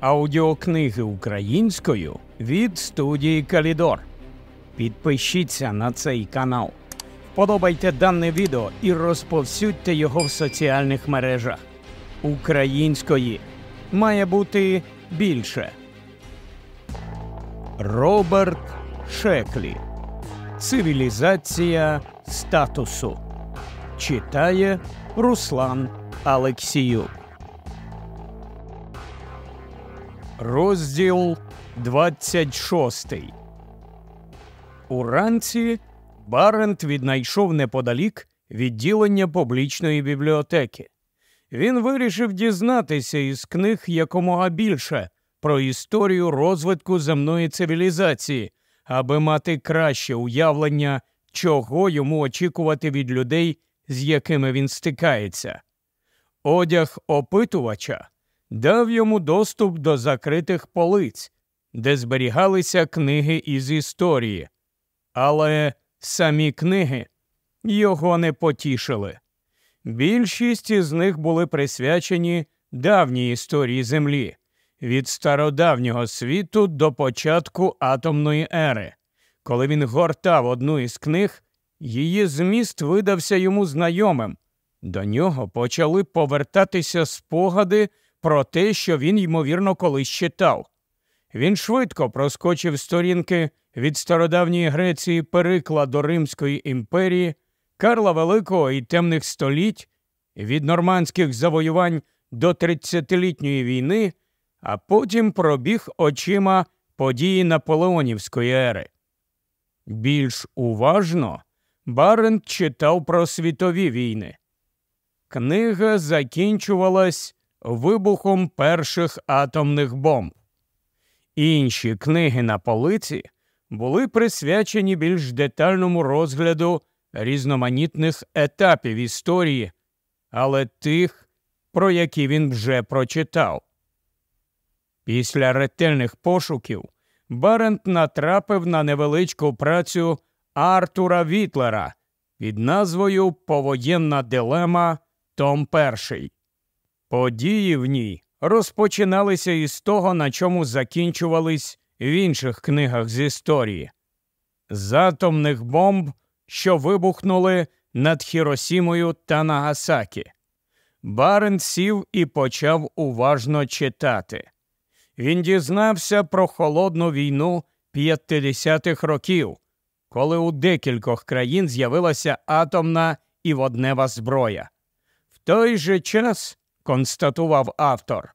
Аудіокниги українською від студії Калідор. Підпишіться на цей канал, вподобайте дане відео і розповсюдьте його в соціальних мережах. Української має бути більше. Роберт Шеклі. Цивілізація статусу. Читає Руслан Алексіюк. Розділ 26 Уранці Барент віднайшов неподалік відділення публічної бібліотеки. Він вирішив дізнатися із книг якомога більше про історію розвитку земної цивілізації, аби мати краще уявлення, чого йому очікувати від людей, з якими він стикається. Одяг опитувача дав йому доступ до закритих полиць, де зберігалися книги із історії. Але самі книги його не потішили. Більшість із них були присвячені давній історії Землі від стародавнього світу до початку атомної ери. Коли він гортав одну із книг, її зміст видався йому знайомим. До нього почали повертатися спогади про те, що він, ймовірно, колись читав. Він швидко проскочив сторінки від стародавньої Греції Перикла до Римської імперії, Карла Великого і темних століть, від нормандських завоювань до тридцятилітньої війни, а потім пробіг очима події Наполеонівської ери. Більш уважно Барент читав про світові війни. Книга закінчувалась вибухом перших атомних бомб. Інші книги на полиці були присвячені більш детальному розгляду різноманітних етапів історії, але тих, про які він вже прочитав. Після ретельних пошуків Барент натрапив на невеличку працю Артура Вітлера під назвою Повоєнна дилема Том І. Події в ній розпочиналися із того, на чому закінчувались в інших книгах з історії з атомних бомб, що вибухнули над Хіросімою та Нагасакі. Барен сів і почав уважно читати. Він дізнався про холодну війну 50-х років, коли у декількох країн з'явилася атомна і воднева зброя. В той же час констатував автор.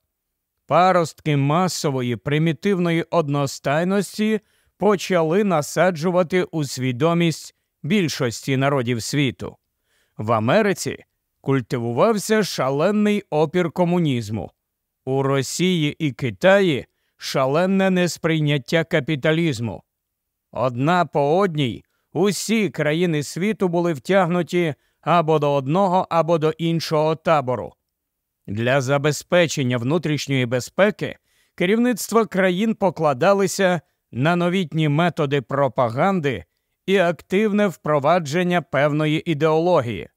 Паростки масової примітивної одностайності почали насаджувати у свідомість більшості народів світу. В Америці культивувався шалений опір комунізму, у Росії і Китаї шалене несприйняття капіталізму. Одна по одній усі країни світу були втягнуті або до одного, або до іншого табору. Для забезпечення внутрішньої безпеки керівництва країн покладалися на новітні методи пропаганди і активне впровадження певної ідеології.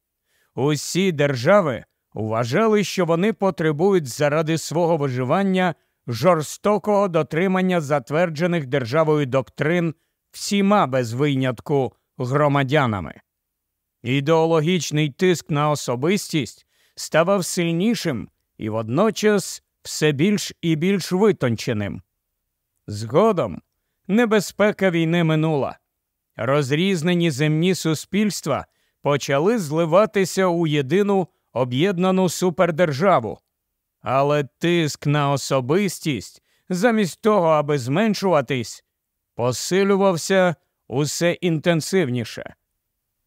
Усі держави вважали, що вони потребують заради свого виживання жорстокого дотримання затверджених державою доктрин всіма без винятку громадянами. Ідеологічний тиск на особистість ставав сильнішим і водночас все більш і більш витонченим. Згодом небезпека війни минула. Розрізнені земні суспільства почали зливатися у єдину об'єднану супердержаву. Але тиск на особистість, замість того, аби зменшуватись, посилювався усе інтенсивніше.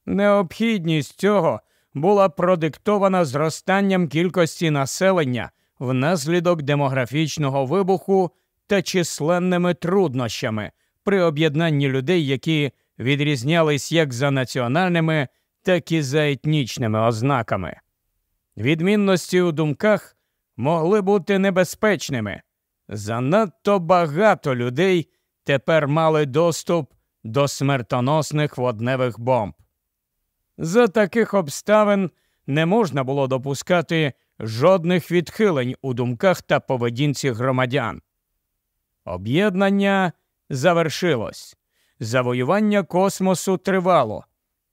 Необхідність цього була продиктована зростанням кількості населення внаслідок демографічного вибуху та численними труднощами при об'єднанні людей, які відрізнялись як за національними, так і за етнічними ознаками. Відмінності у думках могли бути небезпечними. Занадто багато людей тепер мали доступ до смертоносних водневих бомб. За таких обставин не можна було допускати жодних відхилень у думках та поведінці громадян. Об'єднання завершилось. Завоювання космосу тривало.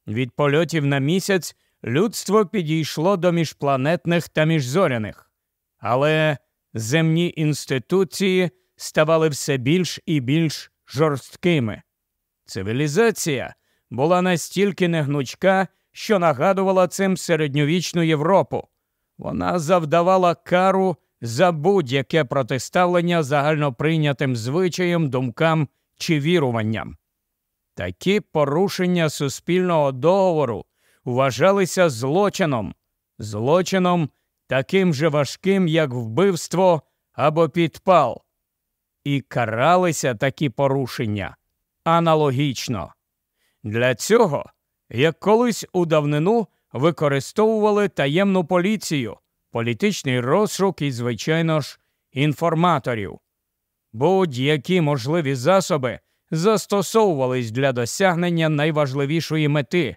Від польотів на місяць людство підійшло до міжпланетних та міжзоряних. Але земні інституції ставали все більш і більш жорсткими. Цивілізація була настільки негнучка, що нагадувала цим середньовічну Європу. Вона завдавала кару за будь-яке протиставлення загальноприйнятим звичаям, думкам чи віруванням. Такі порушення суспільного договору вважалися злочином, злочином таким же важким, як вбивство або підпал, і каралися такі порушення аналогічно. Для цього, як колись у давнину використовували таємну поліцію, політичний розшук і, звичайно ж, інформаторів. Будь-які можливі засоби застосовувались для досягнення найважливішої мети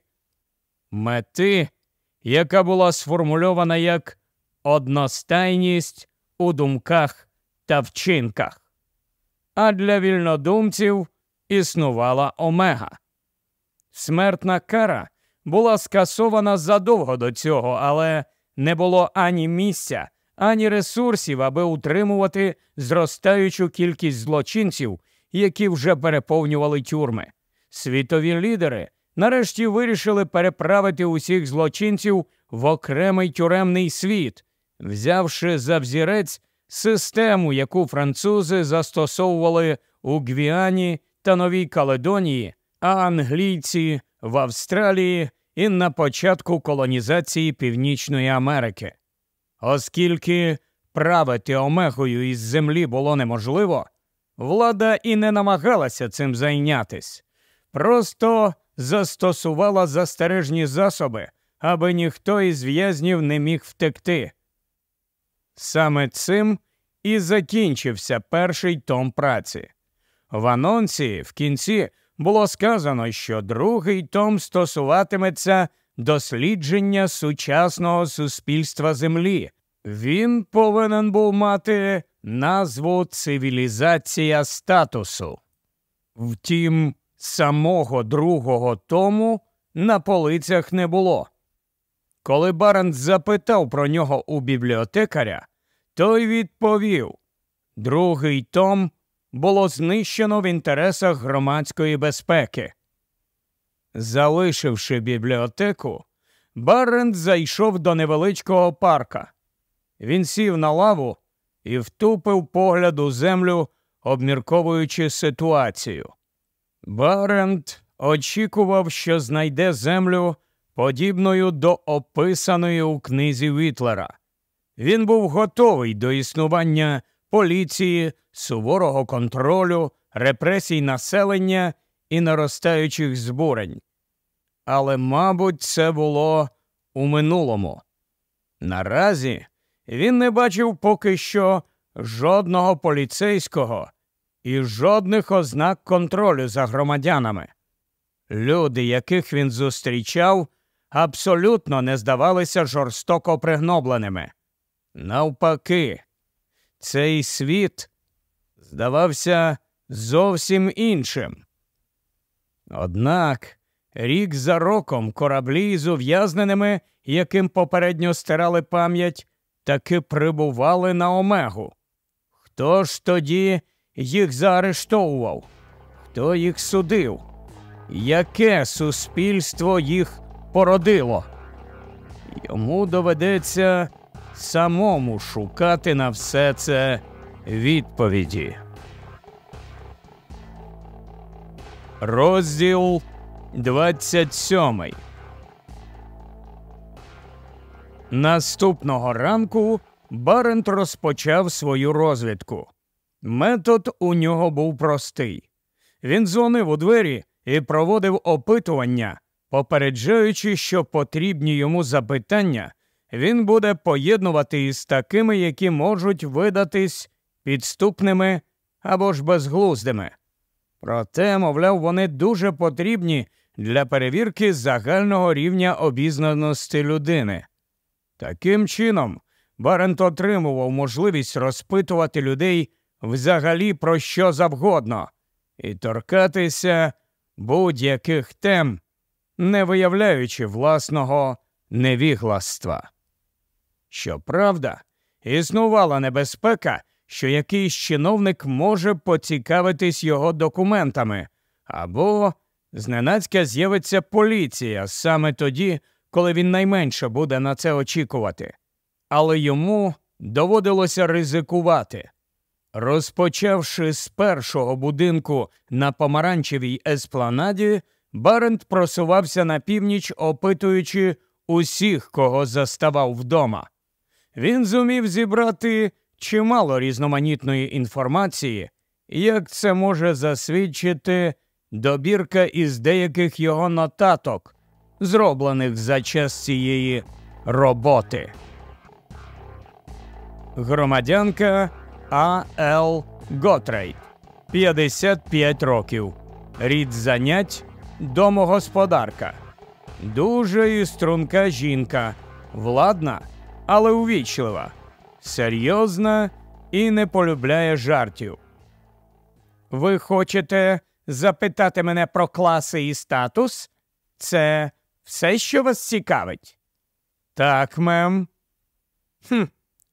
мети, яка була сформульована як одностайність у думках та вчинках. А для вільнодумців існувала омега. Смертна кара була скасована задовго до цього, але не було ані місця, ані ресурсів, аби утримувати зростаючу кількість злочинців, які вже переповнювали тюрми. Світові лідери нарешті вирішили переправити усіх злочинців в окремий тюремний світ, взявши за взірець систему, яку французи застосовували у Гвіані та Новій Каледонії, а англійці в Австралії і на початку колонізації Північної Америки. Оскільки правити омегою із землі було неможливо, влада і не намагалася цим зайнятись, просто застосувала застережні засоби, аби ніхто із в'язнів не міг втекти. Саме цим і закінчився перший том праці. В анонсі в кінці було сказано, що другий том стосуватиметься дослідження сучасного суспільства Землі. Він повинен був мати назву Цивілізація статусу. Втім, самого другого тому на полицях не було. Коли Барент запитав про нього у бібліотекаря, той відповів другий том було знищено в інтересах громадської безпеки. Залишивши бібліотеку, Барент зайшов до невеличкого парка. Він сів на лаву і втупив погляд у землю, обмірковуючи ситуацію. Барент очікував, що знайде землю подібною до описаної у книзі Вітлера. Він був готовий до існування поліції, суворого контролю, репресій населення і наростаючих збурень. Але, мабуть, це було у минулому. Наразі він не бачив поки що жодного поліцейського і жодних ознак контролю за громадянами. Люди, яких він зустрічав, абсолютно не здавалися жорстоко пригнобленими. Навпаки, цей світ здавався зовсім іншим. Однак рік за роком кораблі з ув'язненими, яким попередньо стирали пам'ять, таки прибували на омегу. Хто ж тоді їх заарештовував? Хто їх судив? Яке суспільство їх породило? Йому доведеться самому шукати на все це відповіді. Розділ 27 Наступного ранку Барент розпочав свою розвідку. Метод у нього був простий. Він дзвонив у двері і проводив опитування, попереджаючи, що потрібні йому запитання він буде поєднувати із такими, які можуть видатись підступними або ж безглуздими. Проте, мовляв, вони дуже потрібні для перевірки загального рівня обізнаності людини. Таким чином, Барент отримував можливість розпитувати людей взагалі про що завгодно і торкатися будь-яких тем, не виявляючи власного невігластва. Щоправда, існувала небезпека, що якийсь чиновник може поцікавитись його документами, або зненацька з'явиться поліція саме тоді, коли він найменше буде на це очікувати. Але йому доводилося ризикувати. Розпочавши з першого будинку на помаранчевій еспланаді, Барент просувався на північ, опитуючи усіх, кого заставав вдома. Він зумів зібрати чимало різноманітної інформації, як це може засвідчити добірка із деяких його нотаток, зроблених за час цієї роботи. Громадянка А. Л. Готрейд, 55 років. Рід занять домогосподарка. Дуже і струнка жінка, владна, але увічлива, серйозна і не полюбляє жартів. Ви хочете запитати мене про класи і статус? Це все, що вас цікавить? Так, мем. Хм,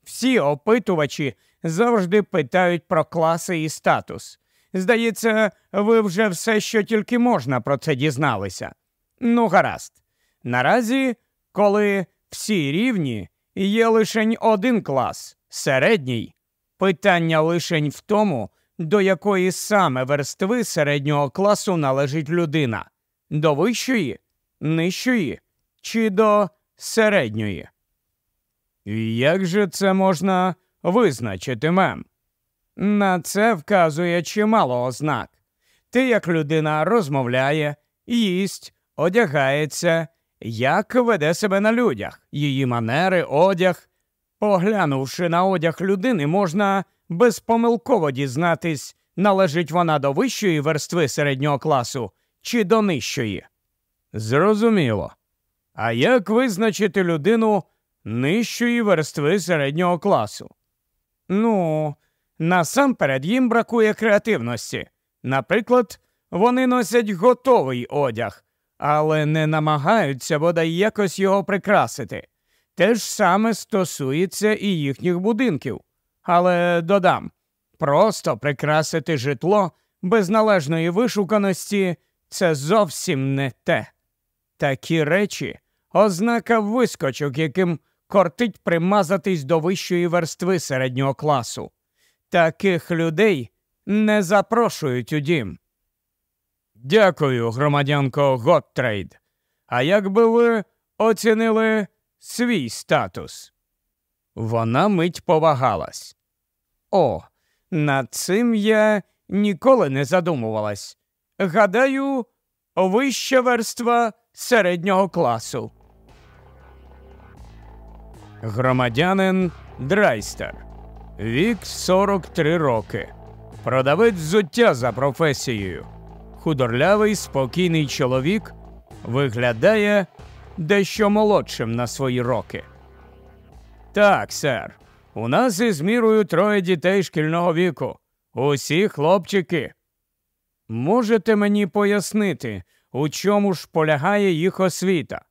Всі опитувачі завжди питають про класи і статус. Здається, ви вже все, що тільки можна про це дізналися. Ну, гаразд. Наразі, коли всі рівні, є лишень один клас середній. Питання лишень в тому, до якої саме верстви середнього класу належить людина до вищої, нижчої чи до середньої. Як же це можна визначити мем? На це вказує чимало ознак. Ти, як людина розмовляє, їсть, одягається, як веде себе на людях, її манери, одяг. Поглянувши на одяг людини, можна безпомилково дізнатись, належить вона до вищої верстви середнього класу чи до нижчої. Зрозуміло. А як визначити людину нижчої верстви середнього класу? Ну, насамперед їм бракує креативності. Наприклад, вони носять готовий одяг, але не намагаються бодай якось його прикрасити. Те ж саме стосується і їхніх будинків. Але додам просто прикрасити житло без належної вишуканості це зовсім не те. Такі речі ознака вискочок, яким кортить примазатись до вищої верстви середнього класу. Таких людей не запрошують у дім. Дякую, громадянко Готтрейд. А як би ви оцінили свій статус? Вона мить повагалась. О, над цим я ніколи не задумувалась. Гадаю, вища верства середнього класу. Громадянин Драйстер. Вік 43 роки. Продавець взуття за професією. Худорлявий, спокійний чоловік виглядає дещо молодшим на свої роки. Так, сер. У нас із мірою троє дітей шкільного віку. Усі хлопчики. Можете мені пояснити, у чому ж полягає їх освіта?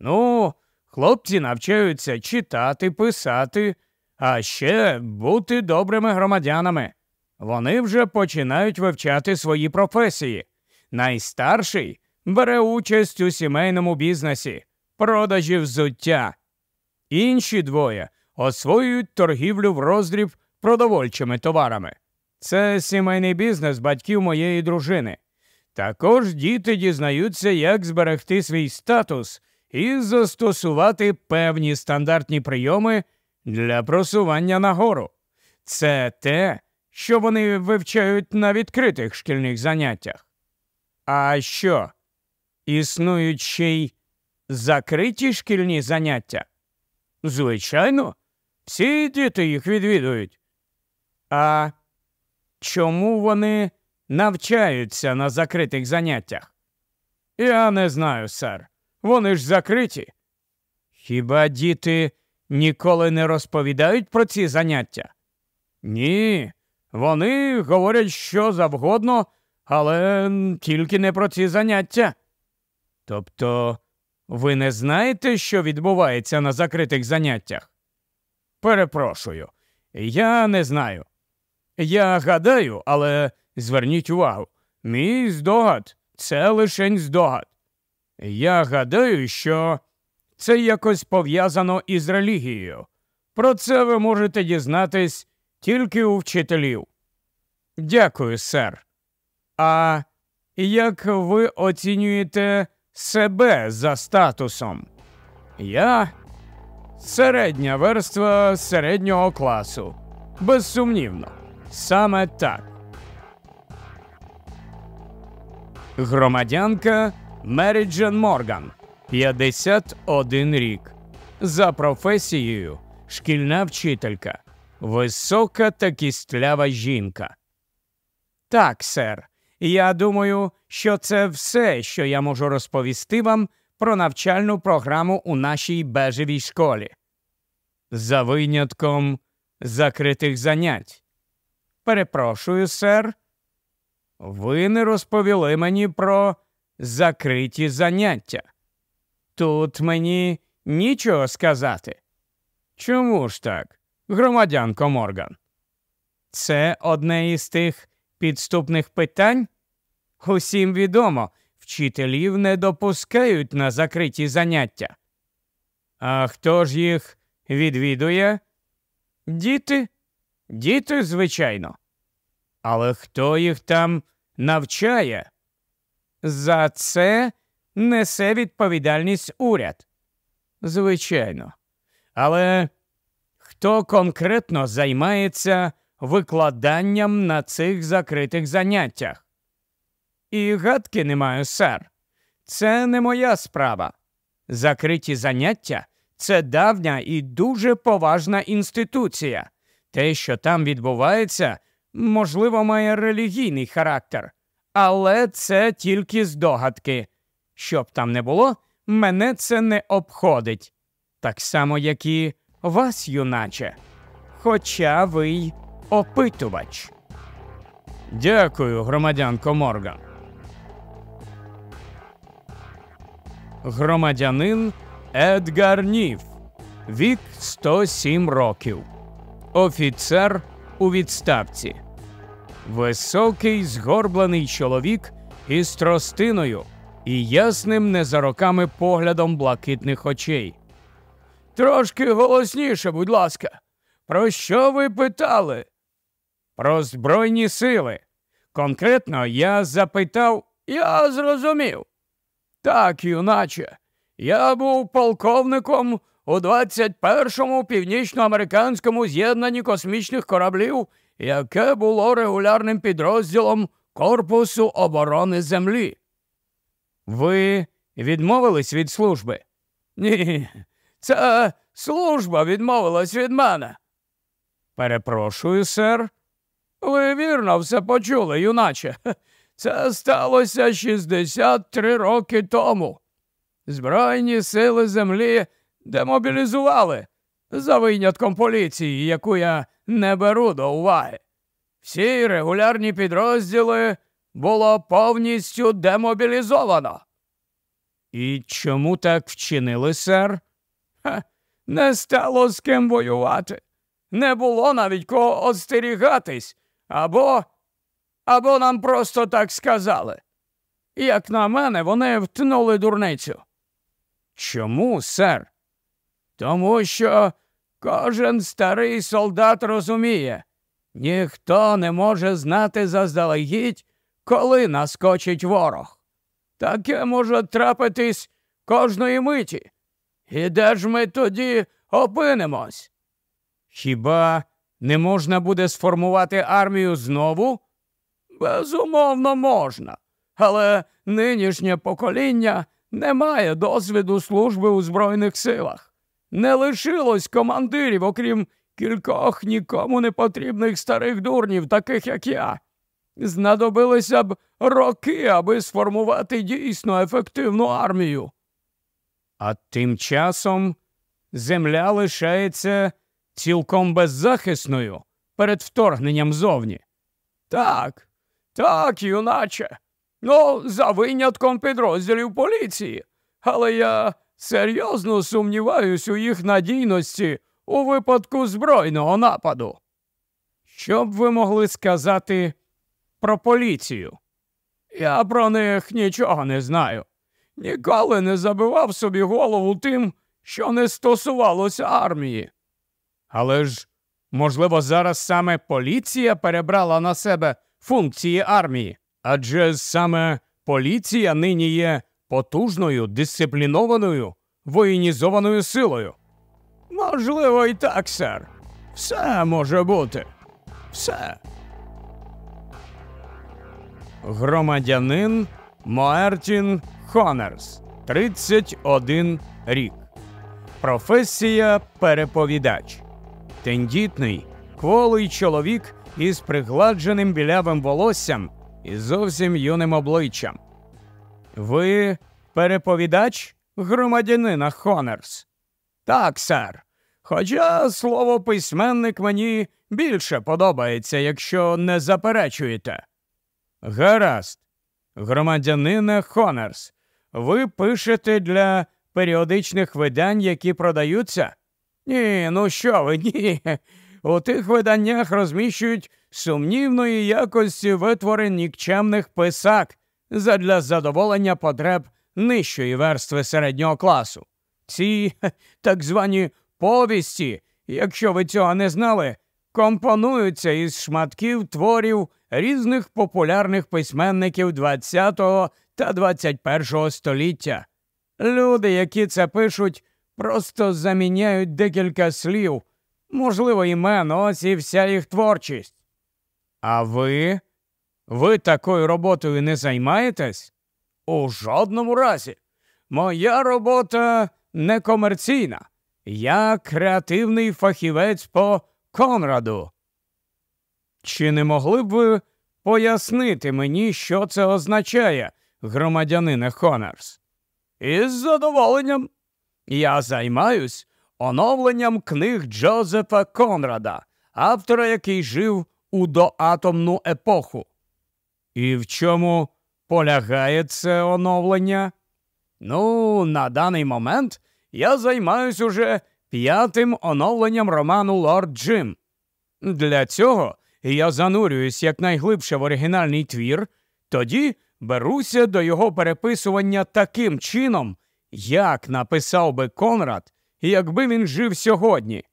Ну, хлопці навчаються читати, писати, а ще бути добрими громадянами. Вони вже починають вивчати свої професії. Найстарший бере участь у сімейному бізнесі, продажі взуття. Інші двоє освоюють торгівлю в роздріб продовольчими товарами. Це сімейний бізнес батьків моєї дружини. Також діти дізнаються, як зберегти свій статус і застосувати певні стандартні прийоми для просування нагору. Це те, що вони вивчають на відкритих шкільних заняттях. А що? Існують ще й закриті шкільні заняття? Звичайно, всі діти їх відвідують. А чому вони навчаються на закритих заняттях? Я не знаю, сер. Вони ж закриті. Хіба діти ніколи не розповідають про ці заняття? Ні, Вони говорять що завгодно, але тільки не про ці заняття. Тобто, ви не знаєте, що відбувається на закритих заняттях? Перепрошую, я не знаю. Я гадаю, але зверніть увагу, мій здогад це лишень здогад. Я гадаю, що це якось пов'язано із релігією. Про це ви можете дізнатись тільки у вчителів. Дякую, сер. А як ви оцінюєте себе за статусом? Я середня верства середнього класу. Безсумнівно, саме так. Громадянка Меріджен Морган, 51 рік. За професією шкільна вчителька, висока та кістлява жінка. Так, сер. Я думаю, що це все, що я можу розповісти вам про навчальну програму у нашій бежевій школі. За винятком закритих занять. Перепрошую, сер. Ви не розповіли мені про закриті заняття. Тут мені нічого сказати. Чому ж так, громадянко Морган? Це одне із тих підступних питань? Усім відомо, вчителів не допускають на закриті заняття. А хто ж їх відвідує? Діти? Діти, звичайно. Але хто їх там навчає? За це несе відповідальність уряд. Звичайно. Але хто конкретно займається викладанням на цих закритих заняттях? І гадки не маю, сер. Це не моя справа. Закриті заняття це давня і дуже поважна інституція. Те, що там відбувається, можливо, має релігійний характер, але це тільки здогадки. Щоб там не було, мене це не обходить. Так само, як і вас, юначе. Хоча ви й опитувач. Дякую, громадянко Морган. Громадянин Едгар Ніф. Вік 107 років. Офіцер у відставці. Високий згорблений чоловік із тростиною і ясним не за роками поглядом блакитних очей. Трошки голосніше, будь ласка. Про що ви питали? Про Збройні сили. Конкретно я запитав, я зрозумів. Так, юначе, я був полковником у 21-му північноамериканському з'єднанні космічних кораблів, яке було регулярним підрозділом Корпусу оборони Землі. Ви відмовились від служби? Ні, ця служба відмовилась від мене. Перепрошую, сер. Ви вірно все почули, юначе. Це сталося 63 роки тому. Збройні сили землі демобілізували за винятком поліції, яку я не беру до уваги. Всі регулярні підрозділи було повністю демобілізовано. І чому так вчинили, сер? Ха, не стало з ким воювати. Не було навіть кого остерігатись, або або нам просто так сказали. Як на мене, вони втнули дурницю. Чому, сер? Тому що кожен старий солдат розуміє, ніхто не може знати заздалегідь, коли наскочить ворог. Таке може трапитись кожної миті. І де ж ми тоді опинимось? Хіба не можна буде сформувати армію знову? Безумовно, можна, але нинішнє покоління не має досвіду служби у Збройних силах. Не лишилось командирів, окрім кількох нікому не потрібних старих дурнів, таких як я. Знадобилися б роки, аби сформувати дійсно ефективну армію. А тим часом земля лишається цілком беззахисною, перед вторгненням зовні. Так, так, юначе. Ну, за винятком підрозділів поліції. Але я серйозно сумніваюсь у їх надійності у випадку збройного нападу. Що б ви могли сказати про поліцію? Я про них нічого не знаю. Ніколи не забивав собі голову тим, що не стосувалося армії. Але ж, можливо, зараз саме поліція перебрала на себе функції армії, адже саме поліція нині є потужною, дисциплінованою, воєнізованою силою. Можливо, і так, сер. Все може бути. Все. Громадянин Моертін Хонерс, 31 рік. Професія переповідач. Тендітний, кволий чоловік із пригладженим білявим волоссям і зовсім юним обличчям. Ви переповідач громадянина Хонерс? Так, сер. Хоча слово письменник мені більше подобається, якщо не заперечуєте. Гаразд, громадянина Хонерс, ви пишете для періодичних видань, які продаються? Ні, ну що ви, ні. У тих виданнях розміщують сумнівної якості витвори нікчемних писак задля задоволення потреб нижчої верстви середнього класу. Ці так звані повісті, якщо ви цього не знали, компонуються із шматків творів різних популярних письменників ХХ та ХХІ століття. Люди, які це пишуть, просто заміняють декілька слів, можливо, імен, ось і вся їх творчість. А ви? Ви такою роботою не займаєтесь? У жодному разі. Моя робота не комерційна. Я креативний фахівець по Конраду. Чи не могли б ви пояснити мені, що це означає, громадянине Хонерс? Із задоволенням. Я займаюсь оновленням книг Джозефа Конрада, автора, який жив у доатомну епоху. І в чому полягає це оновлення? Ну, на даний момент я займаюсь уже п'ятим оновленням роману Лорд Джим. Для цього я занурююсь якнайглибше в оригінальний твір, тоді беруся до його переписування таким чином, як написав би Конрад, якби він жив сьогодні.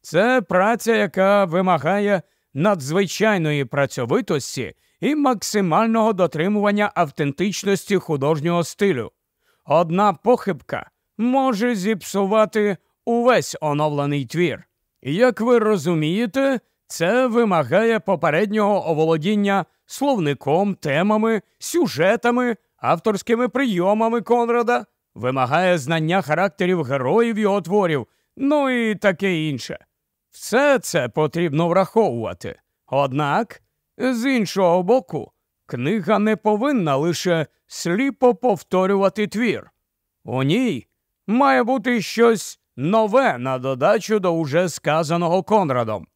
Це праця, яка вимагає надзвичайної працьовитості і максимального дотримування автентичності художнього стилю. Одна похибка може зіпсувати увесь оновлений твір. Як ви розумієте, це вимагає попереднього оволодіння словником, темами, сюжетами, авторськими прийомами Конрада, вимагає знання характерів героїв його творів, ну і таке інше. Все це потрібно враховувати. Однак, з іншого боку, книга не повинна лише сліпо повторювати твір. У ній має бути щось нове на додачу до уже сказаного Конрадом.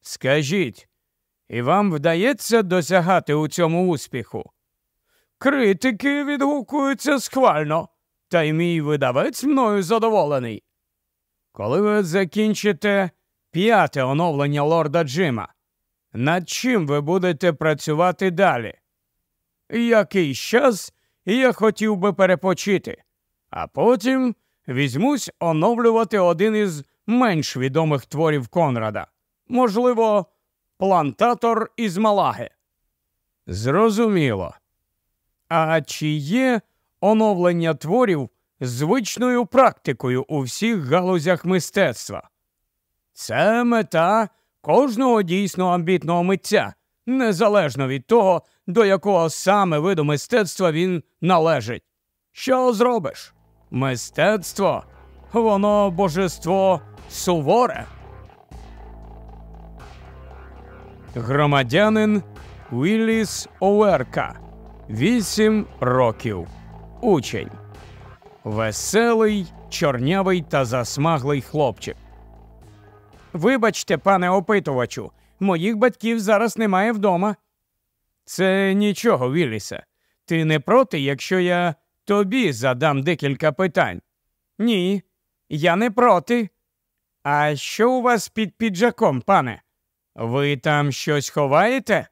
Скажіть, і вам вдається досягати у цьому успіху? Критики відгукуються схвально, та й мій видавець мною задоволений. Коли ви закінчите п'яте оновлення лорда Джима, над чим ви будете працювати далі? Якийсь час я хотів би перепочити, а потім візьмусь оновлювати один із менш відомих творів Конрада, можливо, плантатор із Малаги. Зрозуміло. А чи є оновлення творів звичною практикою у всіх галузях мистецтва? Це мета кожного дійсно амбітного митця, незалежно від того, до якого саме виду мистецтва він належить. Що зробиш? Мистецтво, воно божество суворе. Громадянин Уілліс Оверка. Вісім років. Учень. Веселий, чорнявий та засмаглий хлопчик. Вибачте, пане опитувачу, Моїх батьків зараз немає вдома. Це нічого, Віллісе. Ти не проти, якщо я тобі задам декілька питань? Ні, я не проти. А що у вас під піджаком, пане? Ви там щось ховаєте?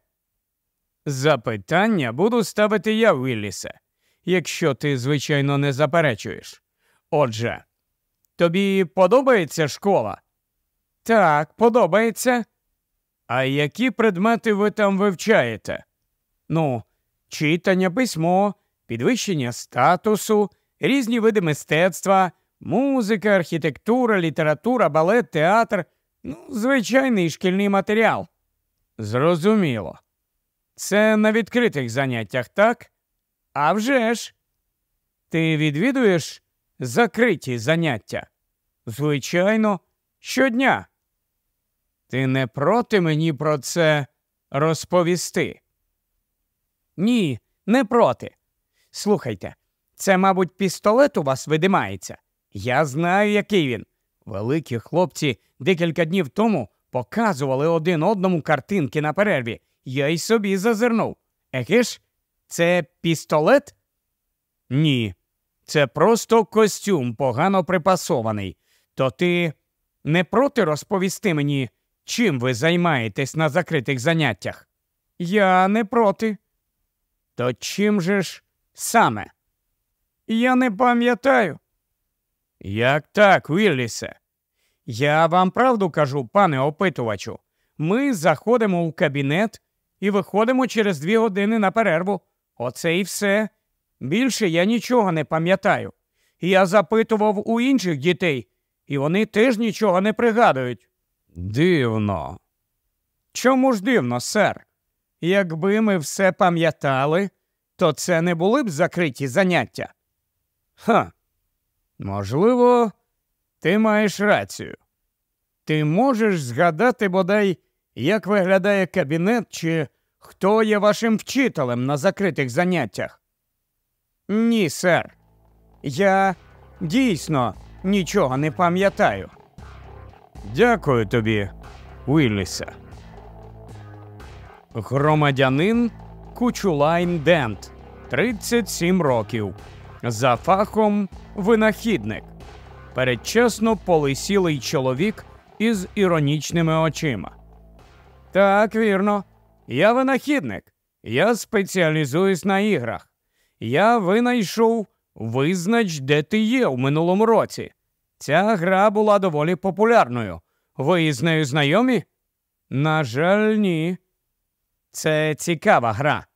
Запитання буду ставити я, Віллісе, якщо ти, звичайно, не заперечуєш. Отже, тобі подобається школа? Так, подобається. А які предмети ви там вивчаєте? Ну, читання, письмо, підвищення статусу, різні види мистецтва, музика, архітектура, література, балет, театр, ну, звичайний шкільний матеріал. Зрозуміло. Це на відкритих заняттях, так? А вже ж. Ти відвідуєш закриті заняття? Звичайно, щодня. Ти не проти мені про це розповісти? Ні, не проти. Слухайте, це, мабуть, пістолет у вас видимається. Я знаю, який він. Великі хлопці декілька днів тому показували один одному картинки на перерві. Я й собі зазирнув. Еге це пістолет? Ні, це просто костюм погано припасований. То ти не проти розповісти мені, чим ви займаєтесь на закритих заняттях? Я не проти. То чим же ж саме? Я не пам'ятаю. Як так, Віллісе? Я вам правду кажу, пане опитувачу. Ми заходимо у кабінет і виходимо через дві години на перерву. Оце і все. Більше я нічого не пам'ятаю. Я запитував у інших дітей, і вони теж нічого не пригадують. Дивно. Чому ж дивно, сер? Якби ми все пам'ятали, то це не були б закриті заняття. Ха, можливо, ти маєш рацію. Ти можеш згадати бодай, як виглядає кабінет, чи хто є вашим вчителем на закритих заняттях? Ні, сер. Я дійсно нічого не пам'ятаю. Дякую тобі, Уіллісе. Громадянин Кучулайн Дент, 37 років. За фахом винахідник. Передчасно полисілий чоловік із іронічними очима. Так, вірно. Я винахідник. Я спеціалізуюсь на іграх. Я винайшов визнач, де ти є у минулому році. Ця гра була доволі популярною. Ви з нею знайомі? На жаль, ні. Це цікава гра.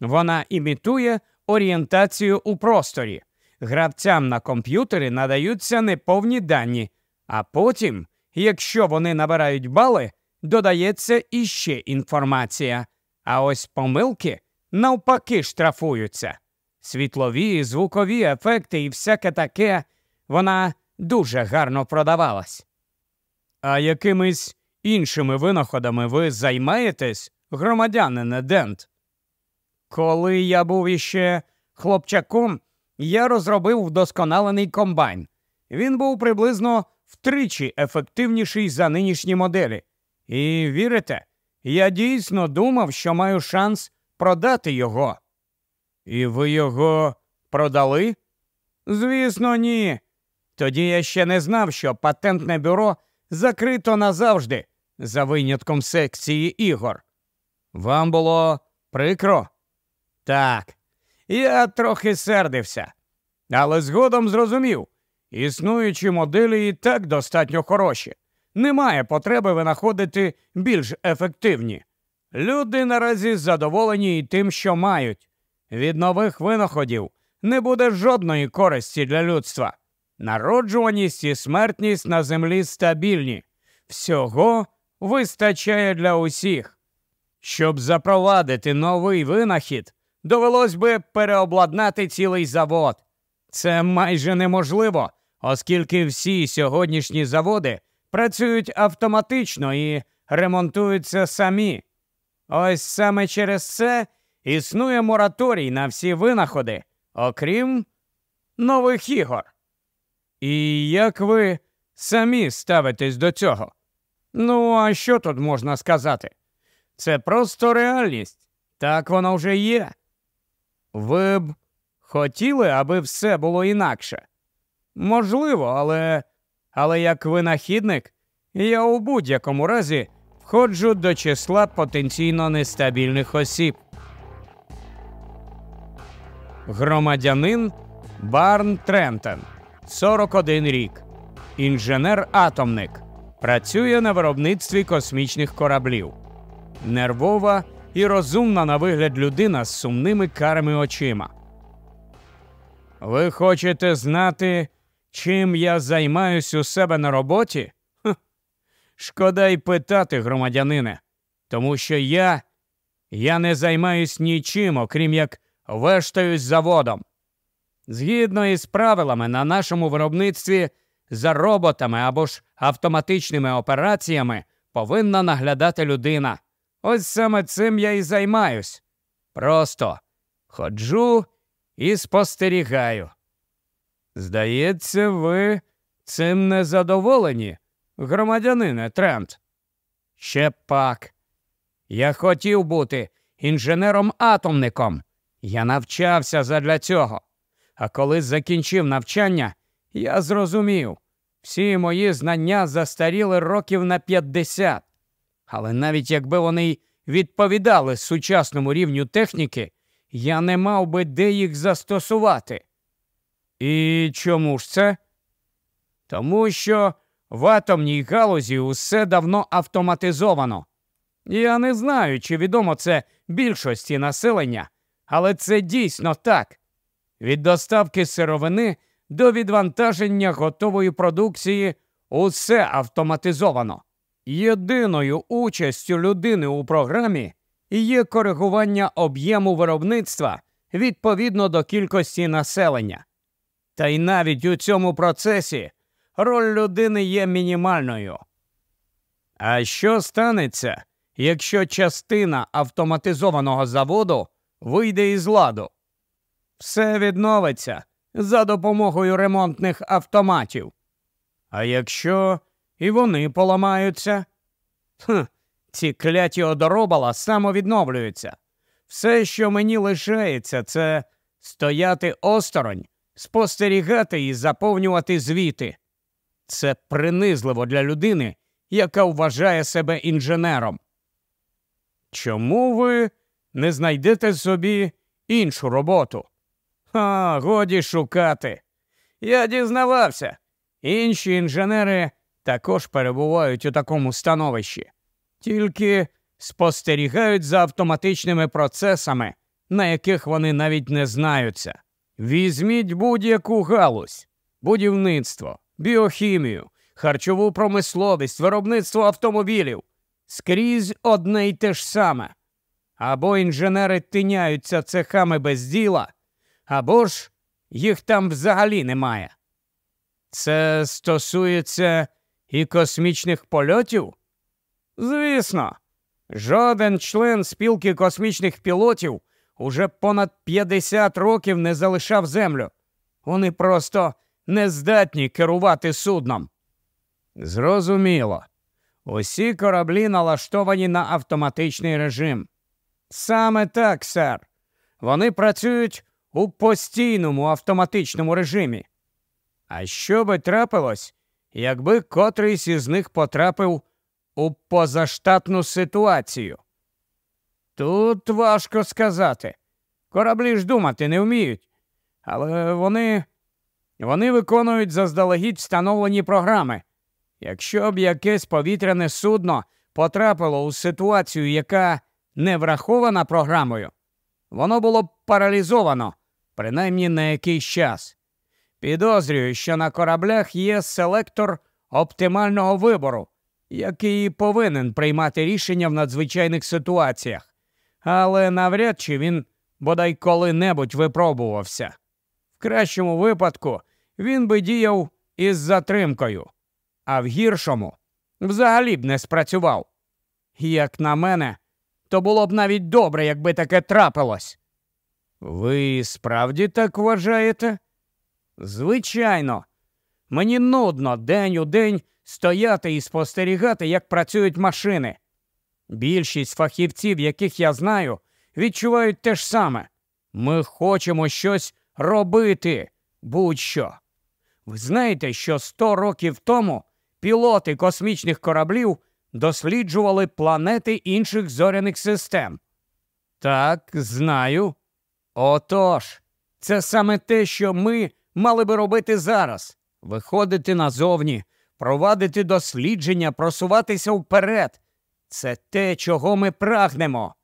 Вона імітує орієнтацію у просторі. Гравцям на комп'ютері надаються неповні дані, а потім, якщо вони набирають бали, додається іще інформація. А ось помилки навпаки штрафуються. Світлові, звукові ефекти і всяке таке, вона дуже гарно продавалась. А якимись іншими винаходами ви займаєтесь, громадянине Дент? Коли я був іще хлопчаком, я розробив вдосконалений комбайн. Він був приблизно втричі ефективніший за нинішні моделі. І вірите, я дійсно думав, що маю шанс продати його. І ви його продали? Звісно, ні. Тоді я ще не знав, що патентне бюро закрито назавжди, за винятком секції ігор. Вам було прикро? Так, я трохи сердився, але згодом зрозумів, існуючі моделі і так достатньо хороші. Немає потреби винаходити більш ефективні. Люди наразі задоволені і тим, що мають. Від нових винаходів не буде жодної користі для людства. Народжуваність і смертність на землі стабільні. Всього вистачає для усіх. Щоб запровадити новий винахід, довелось би переобладнати цілий завод. Це майже неможливо, оскільки всі сьогоднішні заводи працюють автоматично і ремонтуються самі. Ось саме через це існує мораторій на всі винаходи, окрім нових ігор. І як ви самі ставитесь до цього? Ну, а що тут можна сказати? Це просто реальність. Так воно вже є. Ви б хотіли, аби все було інакше? Можливо, але але як винахідник, я у будь-якому разі входжу до числа потенційно нестабільних осіб. Громадянин Барн Трентен, 41 рік, інженер-атомник, працює на виробництві космічних кораблів, нервова і розумна на вигляд людина з сумними карими очима. Ви хочете знати, чим я займаюсь у себе на роботі? Ха. Шкода й питати, громадянине, тому що я я не займаюсь нічим, окрім як вештаюсь заводом. Згідно із правилами на нашому виробництві за роботами або ж автоматичними операціями повинна наглядати людина. Ось саме цим я і займаюсь. Просто ходжу і спостерігаю. Здається, ви цим не задоволені, громадянине Трент. Ще пак. Я хотів бути інженером-атомником. Я навчався задля цього. А коли закінчив навчання, я зрозумів, всі мої знання застаріли років на 50. Але навіть якби вони відповідали сучасному рівню техніки, я не мав би де їх застосувати. І чому ж це? Тому що в атомній галузі усе давно автоматизовано. Я не знаю, чи відомо це більшості населення, але це дійсно так. Від доставки сировини до відвантаження готової продукції усе автоматизовано. Єдиною участю людини у програмі є коригування об'єму виробництва відповідно до кількості населення. Та й навіть у цьому процесі роль людини є мінімальною. А що станеться, якщо частина автоматизованого заводу вийде із ладу? Все відновиться за допомогою ремонтних автоматів. А якщо і вони поламаються, Хм, ці кляті одоробала самовідновлюються. Все, що мені лишається, це стояти осторонь, спостерігати і заповнювати звіти. Це принизливо для людини, яка вважає себе інженером. Чому ви не знайдете собі іншу роботу? А, годі шукати. Я дізнавався. Інші інженери також перебувають у такому становищі, тільки спостерігають за автоматичними процесами, на яких вони навіть не знаються. Візьміть будь-яку галузь, будівництво, біохімію, харчову промисловість, виробництво автомобілів. Скрізь одне й те ж саме. Або інженери тиняються цехами без діла, або ж їх там взагалі немає. Це стосується і космічних польотів? Звісно, жоден член спілки космічних пілотів уже понад 50 років не залишав землю. Вони просто не здатні керувати судном. Зрозуміло. Усі кораблі налаштовані на автоматичний режим. Саме так, сер. Вони працюють у постійному автоматичному режимі. А що би трапилось, якби котрийсь із них потрапив у позаштатну ситуацію? Тут важко сказати. Кораблі ж думати не вміють, але вони вони виконують заздалегідь встановлені програми. Якщо б якесь повітряне судно потрапило у ситуацію, яка не врахована програмою, воно було б паралізовано, принаймні на якийсь час. Підозрюю, що на кораблях є селектор оптимального вибору, який повинен приймати рішення в надзвичайних ситуаціях, але навряд чи він бодай коли-небудь випробувався. В кращому випадку він би діяв із затримкою, а в гіршому взагалі б не спрацював. Як на мене, то було б навіть добре, якби таке трапилось. Ви справді так вважаєте? Звичайно, мені нудно день у день стояти і спостерігати, як працюють машини. Більшість фахівців, яких я знаю, відчувають те ж саме. Ми хочемо щось робити, будь-що. Ви знаєте, що 100 років тому пілоти космічних кораблів досліджували планети інших зоряних систем. Так, знаю. Отож, це саме те, що ми мали би робити зараз виходити назовні, провадити дослідження, просуватися вперед. Це те, чого ми прагнемо.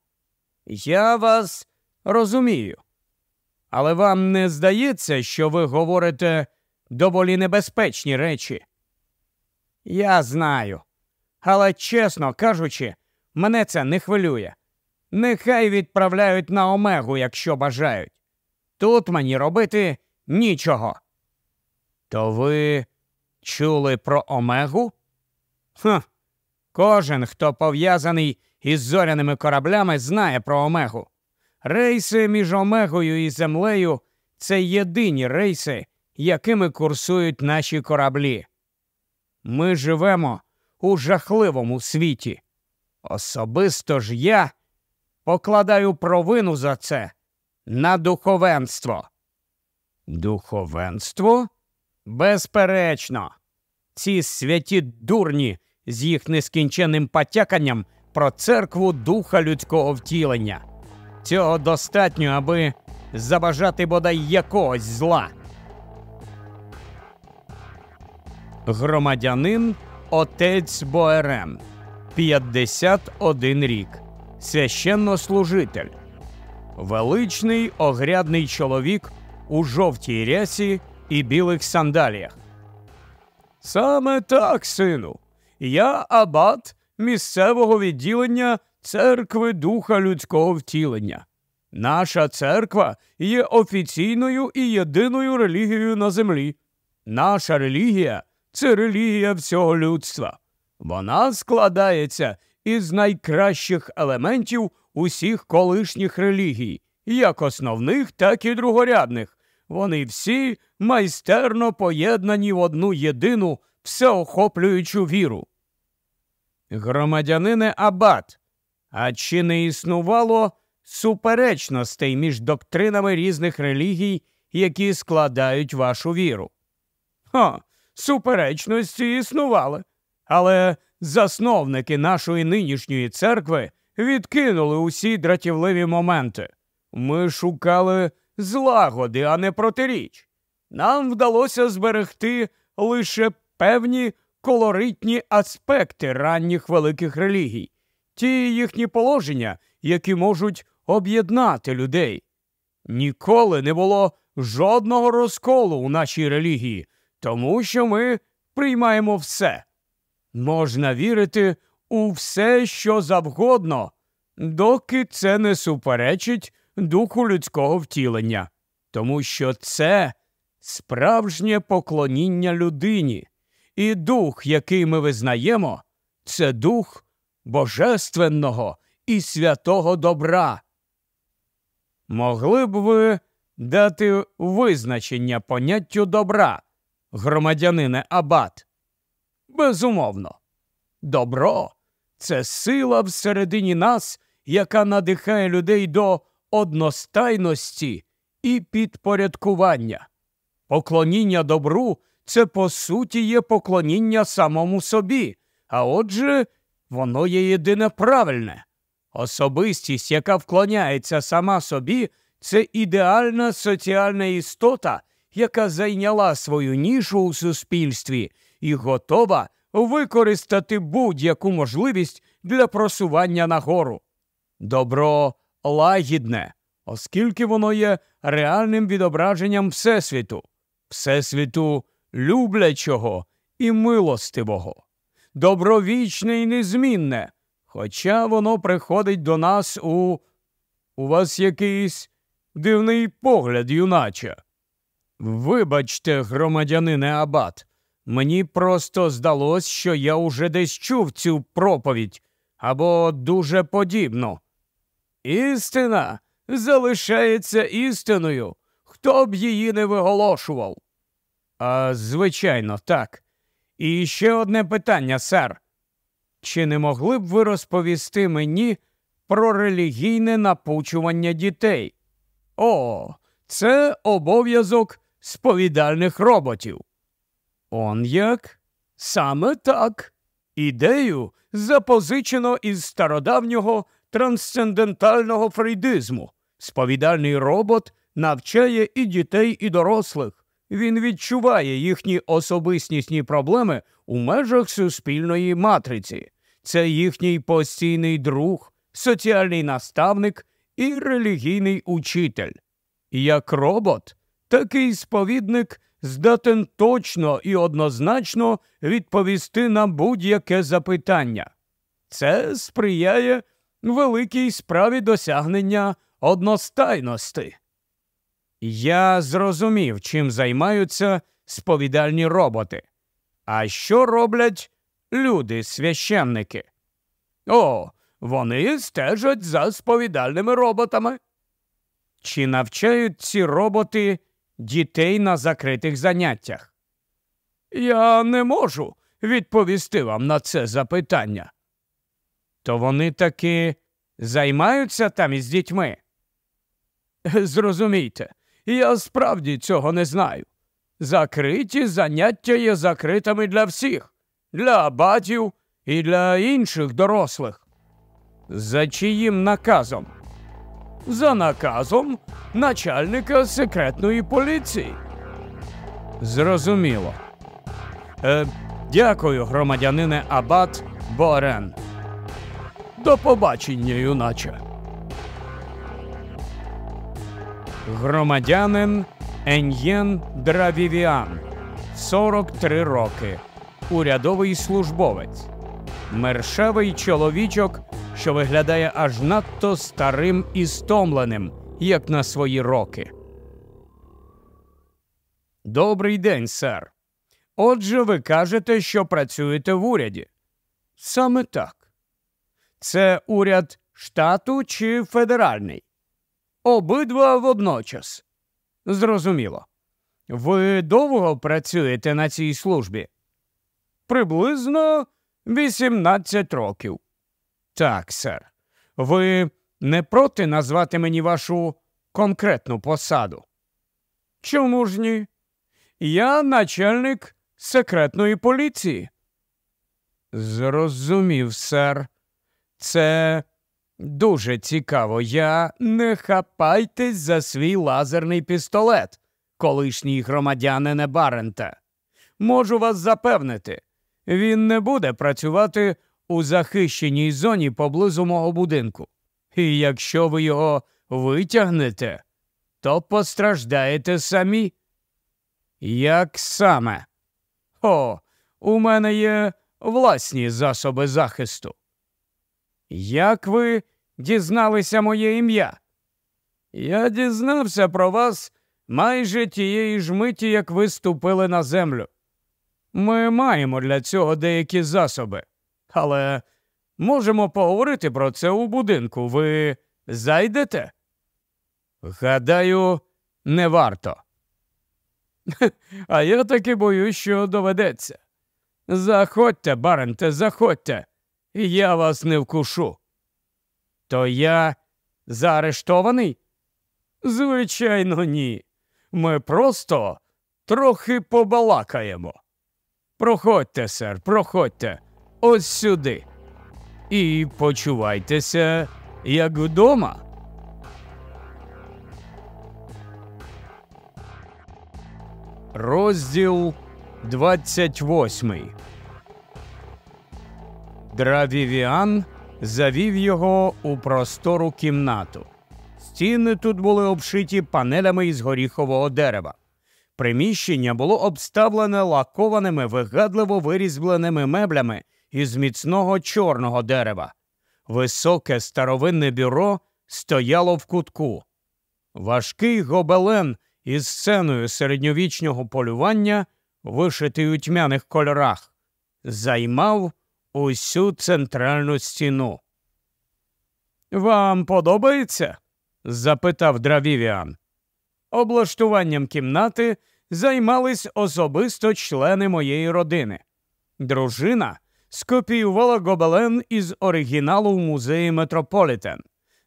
Я вас розумію. Але вам не здається, що ви говорите доволі небезпечні речі? Я знаю. Але, чесно кажучи, мене це не хвилює. Нехай відправляють на омегу, якщо бажають. Тут мені робити нічого. То ви чули про омегу? Хм, Кожен, хто пов'язаний із зоряними кораблями, знає про омегу. Рейси між омегою і землею це єдині рейси, якими курсують наші кораблі. Ми живемо у жахливому світі. Особисто ж я покладаю провину за це на духовенство. Духовенство? Безперечно, ці святі дурні з їх нескінченним потяканням про церкву духа людського втілення. Цього достатньо, аби забажати бодай якогось зла. Громадянин отець Боерем, 51 рік, священнослужитель, величний огрядний чоловік у жовтій рясі і білих сандаліях. Саме так, сину. Я абат місцевого відділення церкви Духа людського втілення. Наша церква є офіційною і єдиною релігією на землі. Наша релігія це релігія всього людства. Вона складається із найкращих елементів усіх колишніх релігій, як основних, так і другорядних. Вони всі майстерно поєднані в одну єдину всеохоплюючу віру. Громадянине Абат, а чи не існувало суперечностей між доктринами різних релігій, які складають вашу віру? Ха, суперечності існували, але засновники нашої нинішньої церкви відкинули усі дратівливі моменти. Ми шукали злагоди, а не протиріч. Нам вдалося зберегти лише певні колоритні аспекти ранніх великих релігій, ті їхні положення, які можуть об'єднати людей. Ніколи не було жодного розколу у нашій релігії, тому що ми приймаємо все. Можна вірити у все, що завгодно, доки це не суперечить духу людського втілення, тому що це справжнє поклоніння людині, і дух, який ми визнаємо, це дух божественного і святого добра. Могли б ви дати визначення поняттю добра, громадянине Абат? Безумовно, добро це сила всередині нас, яка надихає людей до одностайності і підпорядкування. Поклоніння добру це по суті є поклоніння самому собі, а отже, воно є єдине правильне. Особистість, яка вклоняється сама собі, це ідеальна соціальна істота, яка зайняла свою нішу у суспільстві і готова використати будь-яку можливість для просування нагору. Добро лагідне, оскільки воно є реальним відображенням Всесвіту, Всесвіту люблячого і милостивого, добровічне і незмінне, хоча воно приходить до нас у. У вас якийсь дивний погляд, юначе. Вибачте, громадянине Абат, мені просто здалось, що я уже десь чув цю проповідь або дуже подібну. Істина залишається істиною, хто б її не виголошував. А звичайно, так. І ще одне питання, сер. Чи не могли б ви розповісти мені про релігійне напучування дітей? О, це обов'язок сповідальних роботів. Он як? Саме так. Ідею запозичено із стародавнього трансцендентального фрейдизму. Сповідальний робот навчає і дітей, і дорослих. Він відчуває їхні особистісні проблеми у межах суспільної матриці. Це їхній постійний друг, соціальний наставник і релігійний учитель. Як робот, такий сповідник здатен точно і однозначно відповісти на будь-яке запитання. Це сприяє великій справі досягнення одностайності. Я зрозумів, чим займаються сповідальні роботи. А що роблять люди, священники? О, вони стежать за сповідальними роботами. Чи навчають ці роботи дітей на закритих заняттях? Я не можу відповісти вам на це запитання. То вони таки займаються там із дітьми? Зрозумійте, я справді цього не знаю. Закриті заняття є закритими для всіх, для батьків і для інших дорослих. За чиїм наказом? За наказом начальника секретної поліції. Зрозуміло. Е, Дякую, громадянине Абат Борен. До побачення, юначе. Громадянин Еньєн Дравівіан, 43 роки, урядовий службовець, мершевий чоловічок, що виглядає аж надто старим і стомленим, як на свої роки. Добрий день, сер. Отже, ви кажете, що працюєте в уряді. Саме так. Це уряд штату чи федеральний? Обидва водночас. Зрозуміло. Ви довго працюєте на цій службі? Приблизно 18 років. Так, сер. Ви не проти назвати мені вашу конкретну посаду? Чому ж ні? Я начальник секретної поліції. Зрозумів, сер. Це дуже цікаво. Я не хапайтесь за свій лазерний пістолет, колишній громадянине Барента. Можу вас запевнити, він не буде працювати у захищеній зоні поблизу мого будинку. І якщо ви його витягнете, то постраждаєте самі. Як саме? О, у мене є власні засоби захисту. Як ви дізналися моє ім'я? Я дізнався про вас майже тієї ж миті, як ви ступили на землю. Ми маємо для цього деякі засоби, але можемо поговорити про це у будинку. Ви зайдете? Гадаю, не варто. А я таки боюсь, що доведеться. Заходьте, баренте, заходьте, я вас не вкушу. То я заарештований? Звичайно, ні. Ми просто трохи побалакаємо. Проходьте, сер, проходьте, ось сюди. І почувайтеся, як вдома. Розділ 28 Дравівіан завів його у простору кімнату. Стіни тут були обшиті панелями із горіхового дерева. Приміщення було обставлене лакованими вигадливо вирізбленими меблями із міцного чорного дерева. Високе старовинне бюро стояло в кутку. Важкий гобелен із сценою середньовічного полювання, вишитий у тьмяних кольорах, займав усю центральну стіну. Вам подобається? запитав Дравівіан. Облаштуванням кімнати займались особисто члени моєї родини. Дружина скопіювала гобелен із оригіналу в музеї Метрополітен.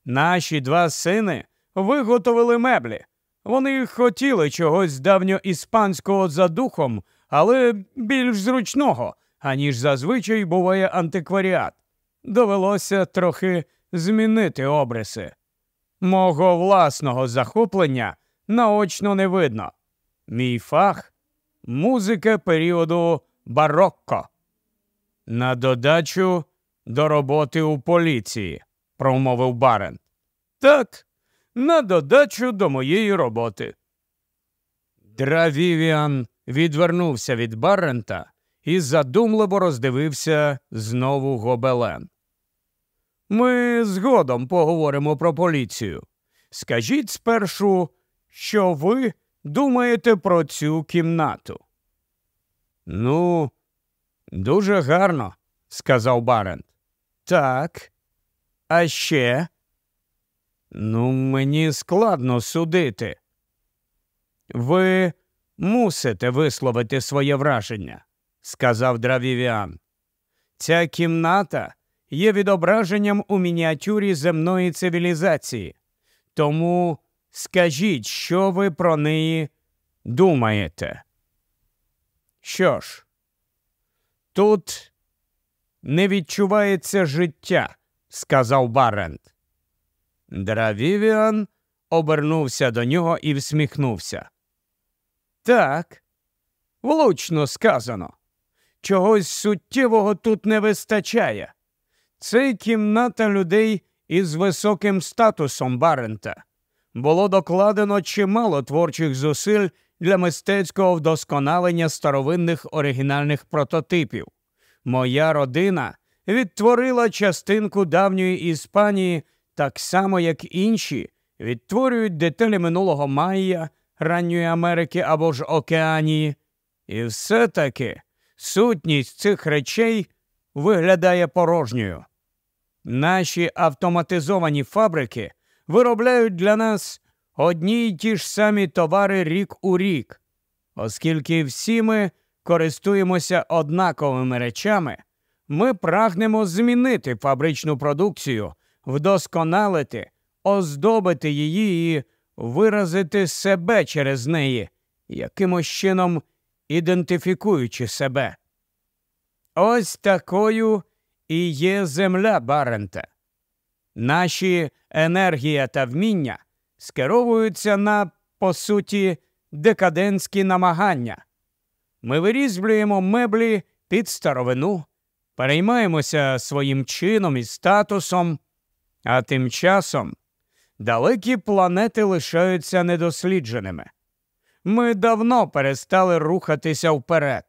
Наші два сини виготовили меблі. Вони хотіли чогось давньоіспанського за духом, але більш зручного, аніж зазвичай буває антикваріат. Довелося трохи змінити обриси. Мого власного захоплення наочно не видно. Мій фах музика періоду барокко. На додачу до роботи у поліції, промовив Барен. Так, на додачу до моєї роботи. Дравівіан відвернувся від Баррента і задумливо роздивився знову гобелен. Ми згодом поговоримо про поліцію. Скажіть спершу, що ви думаєте про цю кімнату? Ну, дуже гарно, сказав Барент. Так. А ще? Ну, мені складно судити. Ви мусите висловити своє враження, сказав Дравівіан. Ця кімната є відображенням у мініатюрі земної цивілізації. Тому скажіть, що ви про неї думаєте? Що ж, тут не відчувається життя, сказав Барент. Дравівіан обернувся до нього і всміхнувся. Так, влучно сказано. Чогось суттєвого тут не вистачає. Це кімната людей із високим статусом Барента. Було докладено чимало творчих зусиль для мистецького вдосконалення старовинних оригінальних прототипів. Моя родина відтворила частинку давньої Іспанії так само, як інші, відтворюють деталі минулого Майя, ранньої Америки або ж Океанії. І все таки сутність цих речей виглядає порожньою. Наші автоматизовані фабрики виробляють для нас одні й ті ж самі товари рік у рік, оскільки всі ми користуємося однаковими речами, ми прагнемо змінити фабричну продукцію, вдосконалити, оздобити її і виразити себе через неї, якимось чином ідентифікуючи себе. Ось такою і є земля Барента. Наші енергія та вміння скеровуються на, по суті, декадентські намагання. Ми вирізблюємо меблі під старовину, переймаємося своїм чином і статусом, а тим часом далекі планети лишаються недослідженими. Ми давно перестали рухатися вперед.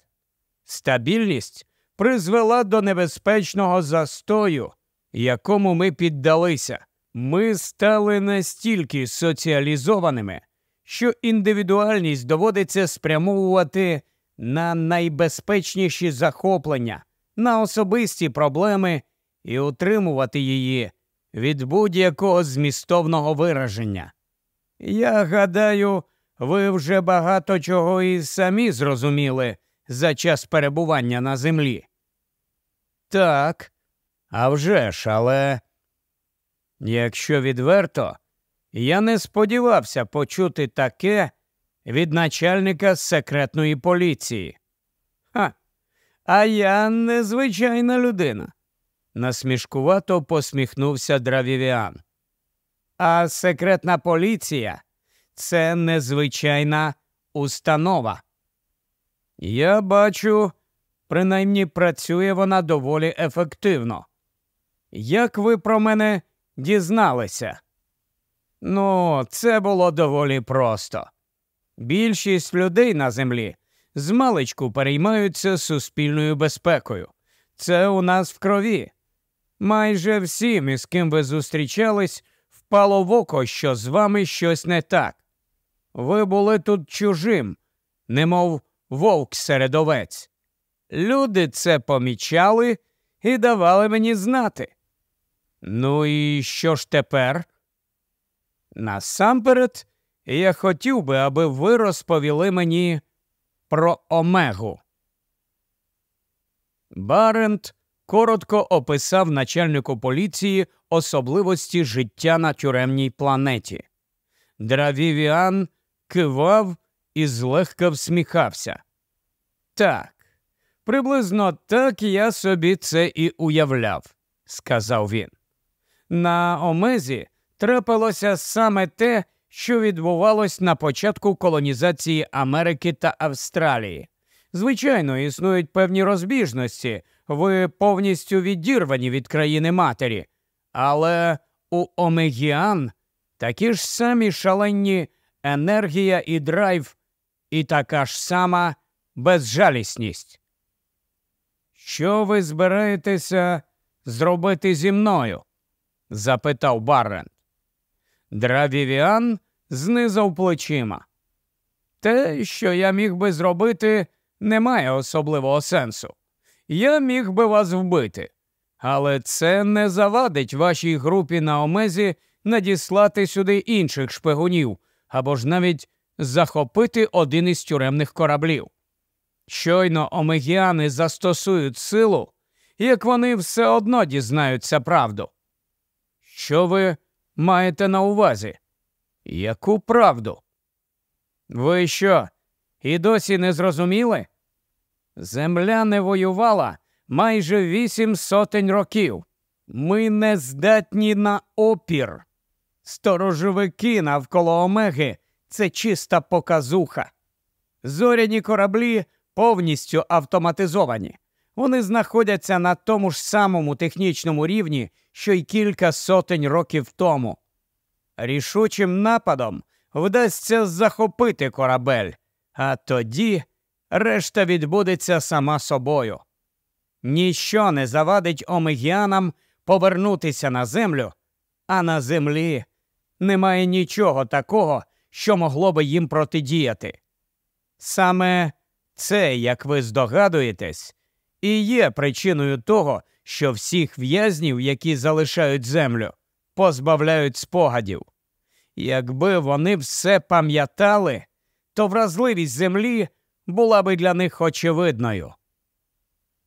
Стабільність призвела до небезпечного застою, якому ми піддалися. Ми стали настільки соціалізованими, що індивідуальність доводиться спрямовувати на найбезпечніші захоплення, на особисті проблеми і утримувати її від будь-якого змістовного вираження. Я гадаю, ви вже багато чого і самі зрозуміли за час перебування на землі. Так, а вже ж, але якщо відверто, я не сподівався почути таке від начальника секретної поліції. Ха, а я незвичайна людина. Насмішкувато посміхнувся Дравівіан. А секретна поліція це незвичайна установа. Я бачу, принаймні працює вона доволі ефективно. Як ви про мене дізналися? Ну, це було доволі просто. Більшість людей на землі змалечку переймаються суспільною безпекою. Це у нас в крові. Майже всім, із ким ви зустрічались, впало в око, що з вами щось не так. Ви були тут чужим, немов вовк серед овець. Люди це помічали і давали мені знати. Ну і що ж тепер? Насамперед, я хотів би, аби ви розповіли мені про Омегу. Барент коротко описав начальнику поліції особливості життя на тюремній планеті. Дравівіан кивав і злегка всміхався. Так, приблизно так я собі це і уявляв, сказав він. На Омезі трапилося саме те, що відбувалось на початку колонізації Америки та Австралії. Звичайно, існують певні розбіжності, ви повністю відірвані від країни матері, але у Омегіан такі ж самі шалені енергія і драйв, і така ж сама безжалісність. Що ви збираєтеся зробити зі мною? запитав Баррен. Дравівіан знизав плечима. Те, що я міг би зробити, не має особливого сенсу. Я міг би вас вбити, але це не завадить вашій групі на Омезі надіслати сюди інших шпигунів або ж навіть захопити один із тюремних кораблів. Щойно омегіани застосують силу, як вони все одно дізнаються правду. Що ви маєте на увазі? Яку правду? Ви що? І досі не зрозуміли? Земля не воювала майже вісім сотень років. Ми не здатні на опір. Сторожовики навколо Омеги це чиста показуха. Зоряні кораблі повністю автоматизовані. Вони знаходяться на тому ж самому технічному рівні, що й кілька сотень років тому. Рішучим нападом вдасться захопити корабель, а тоді решта відбудеться сама собою. Ніщо не завадить омегіанам повернутися на землю, а на землі немає нічого такого, що могло би їм протидіяти. Саме це, як ви здогадуєтесь, і є причиною того, що всіх в'язнів, які залишають землю, позбавляють спогадів. Якби вони все пам'ятали, то вразливість землі була би для них очевидною.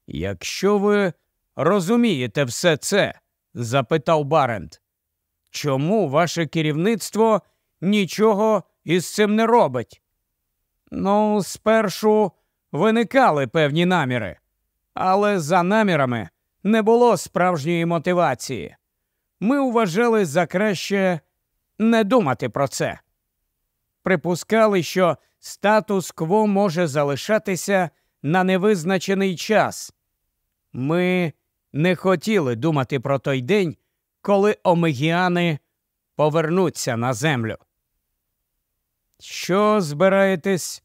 Якщо ви розумієте все це, запитав Барент, чому ваше керівництво нічого із цим не робить? Ну, спершу виникали певні наміри, але за намірами не було справжньої мотивації. Ми вважали за краще не думати про це. Припускали, що статус-кво може залишатися на невизначений час. Ми не хотіли думати про той день, коли омегіани повернуться на землю. Що збираєтесь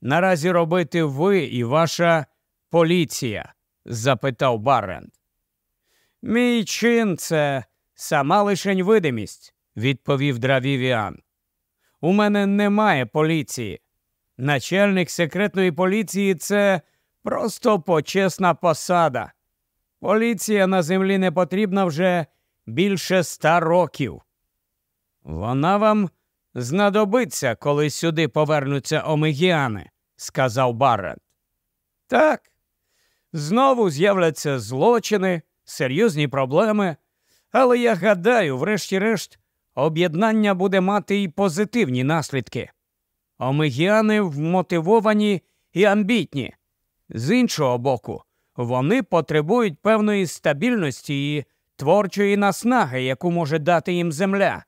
наразі робити ви і ваша поліція? запитав Баррент. Мій чин це сама лишень видимість, відповів Дравівіан. У мене немає поліції. Начальник секретної поліції це просто почесна посада. Поліція на землі не потрібна вже більше ста років. Вона вам знадобиться, коли сюди повернуться омегіани, сказав Баррет. Так, знову з'являться злочини, серйозні проблеми, але я гадаю, врешті-решт, об'єднання буде мати і позитивні наслідки. Омегіани вмотивовані і амбітні. З іншого боку, вони потребують певної стабільності і творчої наснаги, яку може дати їм земля.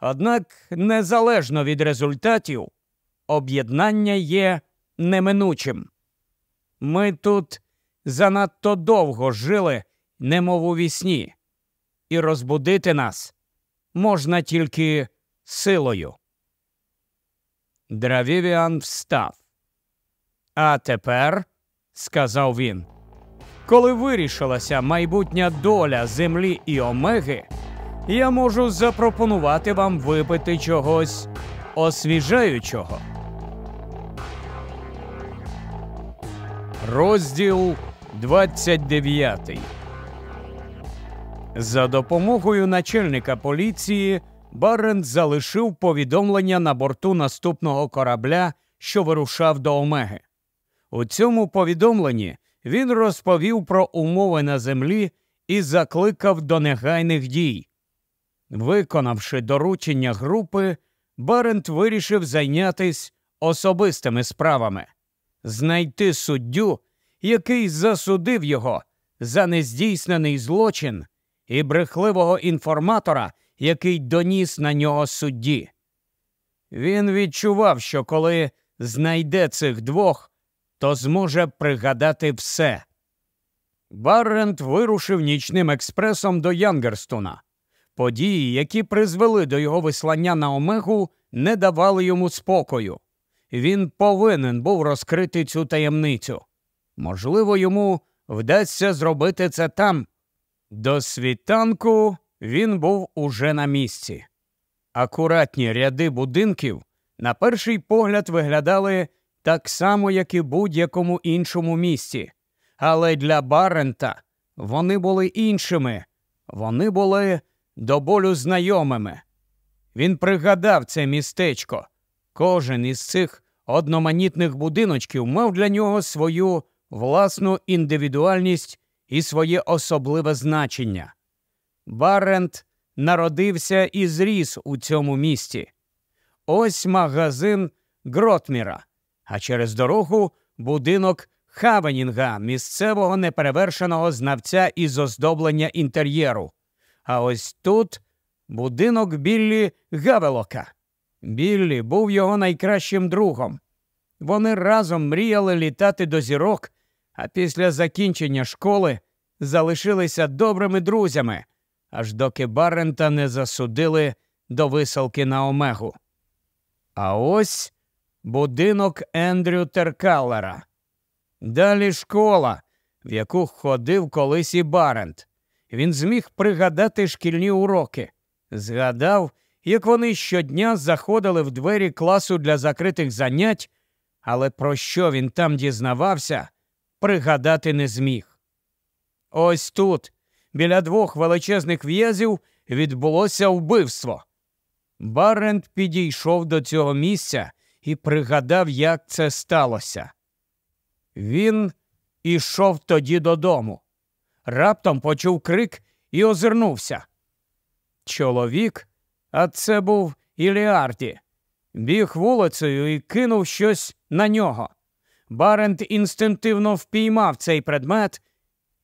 Однак, незалежно від результатів, об'єднання є неминучим. Ми тут занадто довго жили, немов у вісні, і розбудити нас можна тільки силою. Дравівіан встав. А тепер, сказав він, коли вирішилася майбутня доля землі і омеги, я можу запропонувати вам випити чогось освіжаючого. Розділ 29 За допомогою начальника поліції Барент залишив повідомлення на борту наступного корабля, що вирушав до Омеги. У цьому повідомленні він розповів про умови на землі і закликав до негайних дій. Виконавши доручення групи, Барент вирішив зайнятися особистими справами, знайти суддю, який засудив його за нездійснений злочин, і брехливого інформатора, який доніс на нього судді. Він відчував, що коли знайде цих двох, то зможе пригадати все. Баррент вирушив нічним експресом до Янгерстона. Події, які призвели до його вислання на Омегу, не давали йому спокою. Він повинен був розкрити цю таємницю. Можливо, йому вдасться зробити це там. До світанку він був уже на місці. Акуратні ряди будинків на перший погляд виглядали так само, як і будь-якому іншому місці. Але для Барента вони були іншими, вони були до болю знайомими. Він пригадав це містечко. Кожен із цих одноманітних будиночків мав для нього свою власну індивідуальність і своє особливе значення. Барент народився і зріс у цьому місті. Ось магазин Гротміра, а через дорогу будинок Хавенінга, місцевого неперевершеного знавця із оздоблення інтер'єру. А ось тут будинок Біллі Гавелока. Біллі був його найкращим другом. Вони разом мріяли літати до зірок, а після закінчення школи залишилися добрими друзями, аж доки Баррента не засудили до висилки на Омегу. А ось будинок Ендрю Теркалера. Далі школа, в яку ходив колись і Барент. Він зміг пригадати шкільні уроки, згадав, як вони щодня заходили в двері класу для закритих занять, але про що він там дізнавався, пригадати не зміг. Ось тут, біля двох величезних в'язів, відбулося вбивство. Барент підійшов до цього місця і пригадав, як це сталося. Він ішов тоді додому. Раптом почув крик і озирнувся. Чоловік, а це був Іліарді, біг вулицею і кинув щось на нього. Барент інстинктивно впіймав цей предмет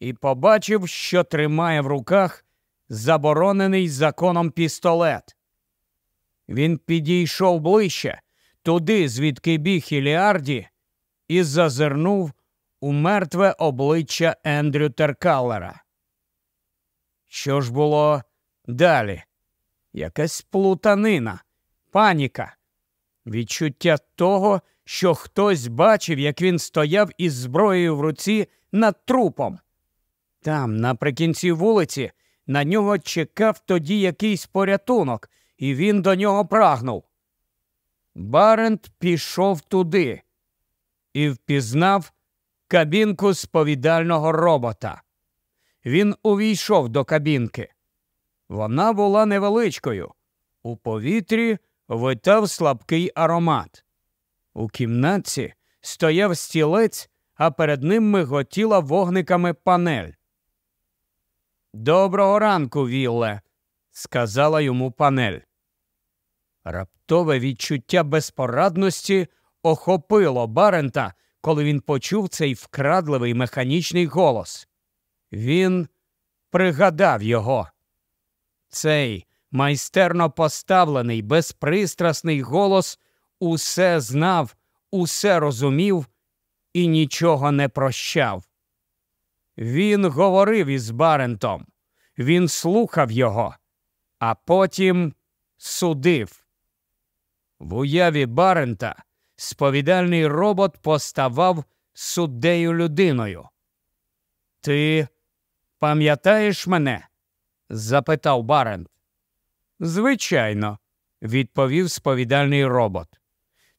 і побачив, що тримає в руках заборонений законом пістолет. Він підійшов ближче, туди, звідки біг Іліарді, і зазирнув у мертве обличчя Ендрю Теркаллера. Що ж було далі? Якась плутанина, паніка, відчуття того, що хтось бачив, як він стояв із зброєю в руці над трупом. Там, наприкінці вулиці, на нього чекав тоді якийсь порятунок, і він до нього прагнув. Барент пішов туди і впізнав кабінку сповідального робота. Він увійшов до кабінки. Вона була невеличкою. У повітрі витав слабкий аромат. У кімнатці стояв стілець, а перед ним миготіла вогниками панель. Доброго ранку, Вілле, сказала йому панель. Раптове відчуття безпорадності охопило Барента, коли він почув цей вкрадливий механічний голос. Він пригадав його. Цей майстерно поставлений, безпристрасний голос усе знав, усе розумів і нічого не прощав. Він говорив із Барентом, він слухав його, а потім судив. В уяві Барента сповідальний робот поставав суддею людиною. Ти пам'ятаєш мене? запитав Барент. Звичайно, відповів сповідальний робот.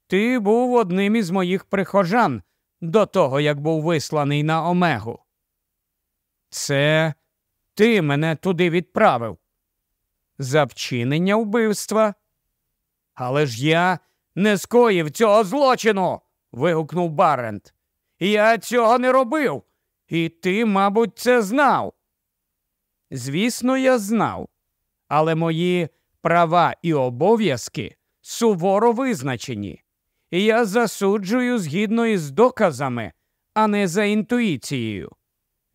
Ти був одним із моїх прихожан до того, як був висланий на Омегу. Це ти мене туди відправив. За вчинення вбивства. Але ж я не скоїв цього злочину. вигукнув Барент. Я цього не робив. І ти, мабуть, це знав. Звісно, я знав, але мої права і обов'язки суворо визначені, я засуджую згідно із доказами, а не за інтуїцією.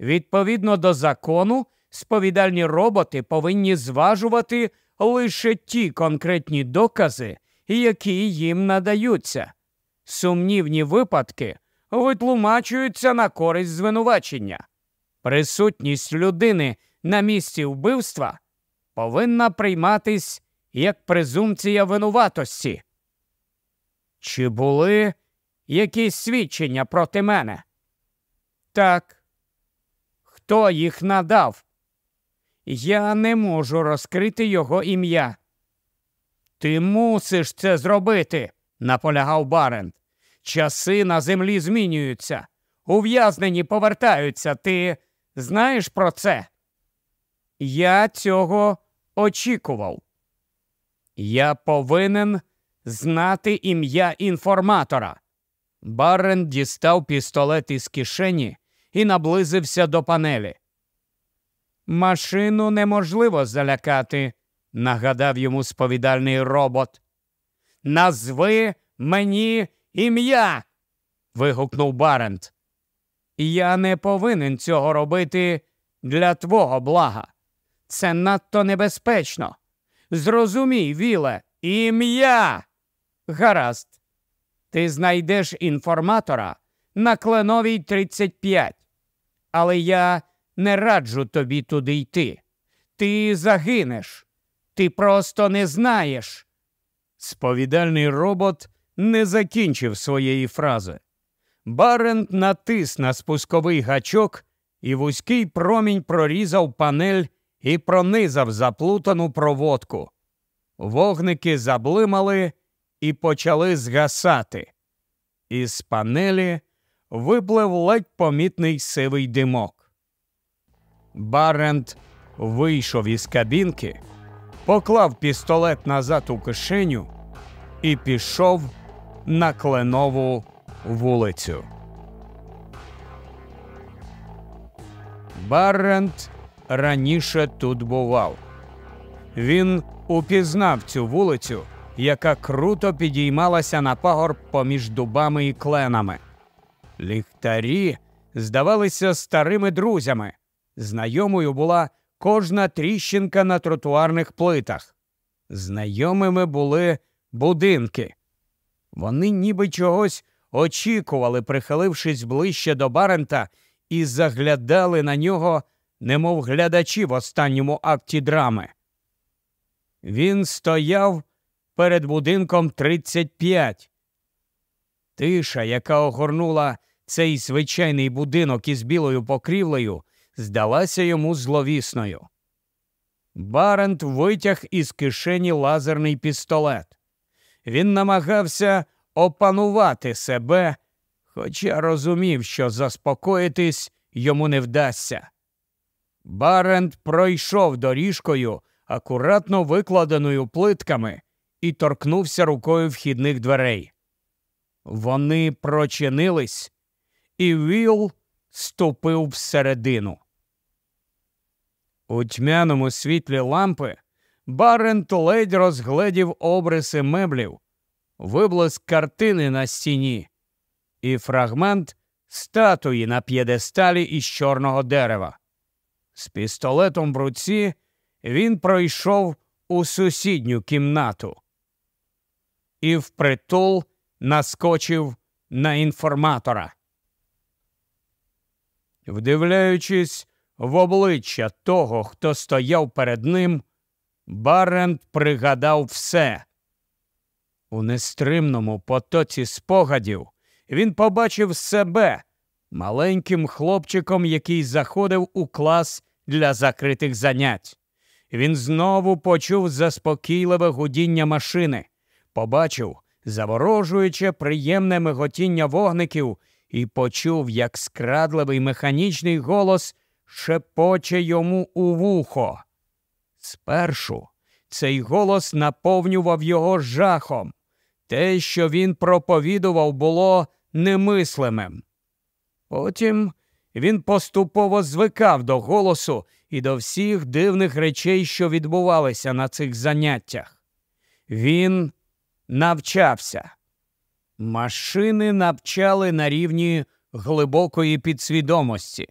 Відповідно до закону, сповідальні роботи повинні зважувати лише ті конкретні докази, які їм надаються. Сумнівні випадки витлумачуються на користь звинувачення. Присутність людини на місці вбивства повинна прийматись як презумпція винуватості. Чи були якісь свідчення проти мене? Так. Хто їх надав? Я не можу розкрити його ім'я. Ти мусиш це зробити, наполягав Барент. Часи на землі змінюються. Ув'язнені повертаються. Ти знаєш про це? Я цього очікував. Я повинен знати ім'я інформатора. Барен дістав пістолет із кишені і наблизився до панелі. Машину неможливо залякати, нагадав йому сповідальний робот. Назви мені ім'я. вигукнув Барент. Я не повинен цього робити для твого блага. Це надто небезпечно. Зрозумій, Віле, ім'я. Гаразд. Ти знайдеш інформатора на кленовій 35. Але я не раджу тобі туди йти. Ти загинеш. Ти просто не знаєш. Сповідальний робот не закінчив своєї фрази. Барент натис на спусковий гачок, і вузький промінь прорізав панель і пронизав заплутану проводку. Вогники заблимали і почали згасати. Із панелі виплив ледь помітний сивий димок. Барент вийшов із кабінки, поклав пістолет назад у кишеню і пішов на кленову вулицю. Барент раніше тут бував. Він упізнав цю вулицю, яка круто підіймалася на пагорб поміж дубами і кленами. Ліхтарі здавалися старими друзями. Знайомою була кожна тріщинка на тротуарних плитах. Знайомими були будинки. Вони ніби чогось очікували, прихилившись ближче до Барента, і заглядали на нього, немов глядачі в останньому акті драми. Він стояв перед будинком 35. Тиша, яка огорнула цей звичайний будинок із білою покрівлею, здалася йому зловісною. Барент витяг із кишені лазерний пістолет. Він намагався опанувати себе, хоча розумів, що заспокоїтись йому не вдасться. Барент пройшов доріжкою, акуратно викладеною плитками, і торкнувся рукою вхідних дверей. Вони прочинились, і Віл ступив всередину. У тьмяному світлі лампи Барент ледь розгледів обриси меблів, виблиск картини на стіні і фрагмент статуї на п'єдесталі із чорного дерева. З пістолетом в руці він пройшов у сусідню кімнату і впритул наскочив на інформатора. Вдивляючись в обличчя того, хто стояв перед ним, Барент пригадав все. У нестримному потоці спогадів він побачив себе маленьким хлопчиком, який заходив у клас для закритих занять. Він знову почув заспокійливе гудіння машини, побачив заворожуюче приємне миготіння вогників і почув, як скрадливий механічний голос шепоче йому у вухо. Спершу цей голос наповнював його жахом. Те, що він проповідував, було немислимим. Потім він поступово звикав до голосу і до всіх дивних речей, що відбувалися на цих заняттях. Він навчався. Машини навчали на рівні глибокої підсвідомості.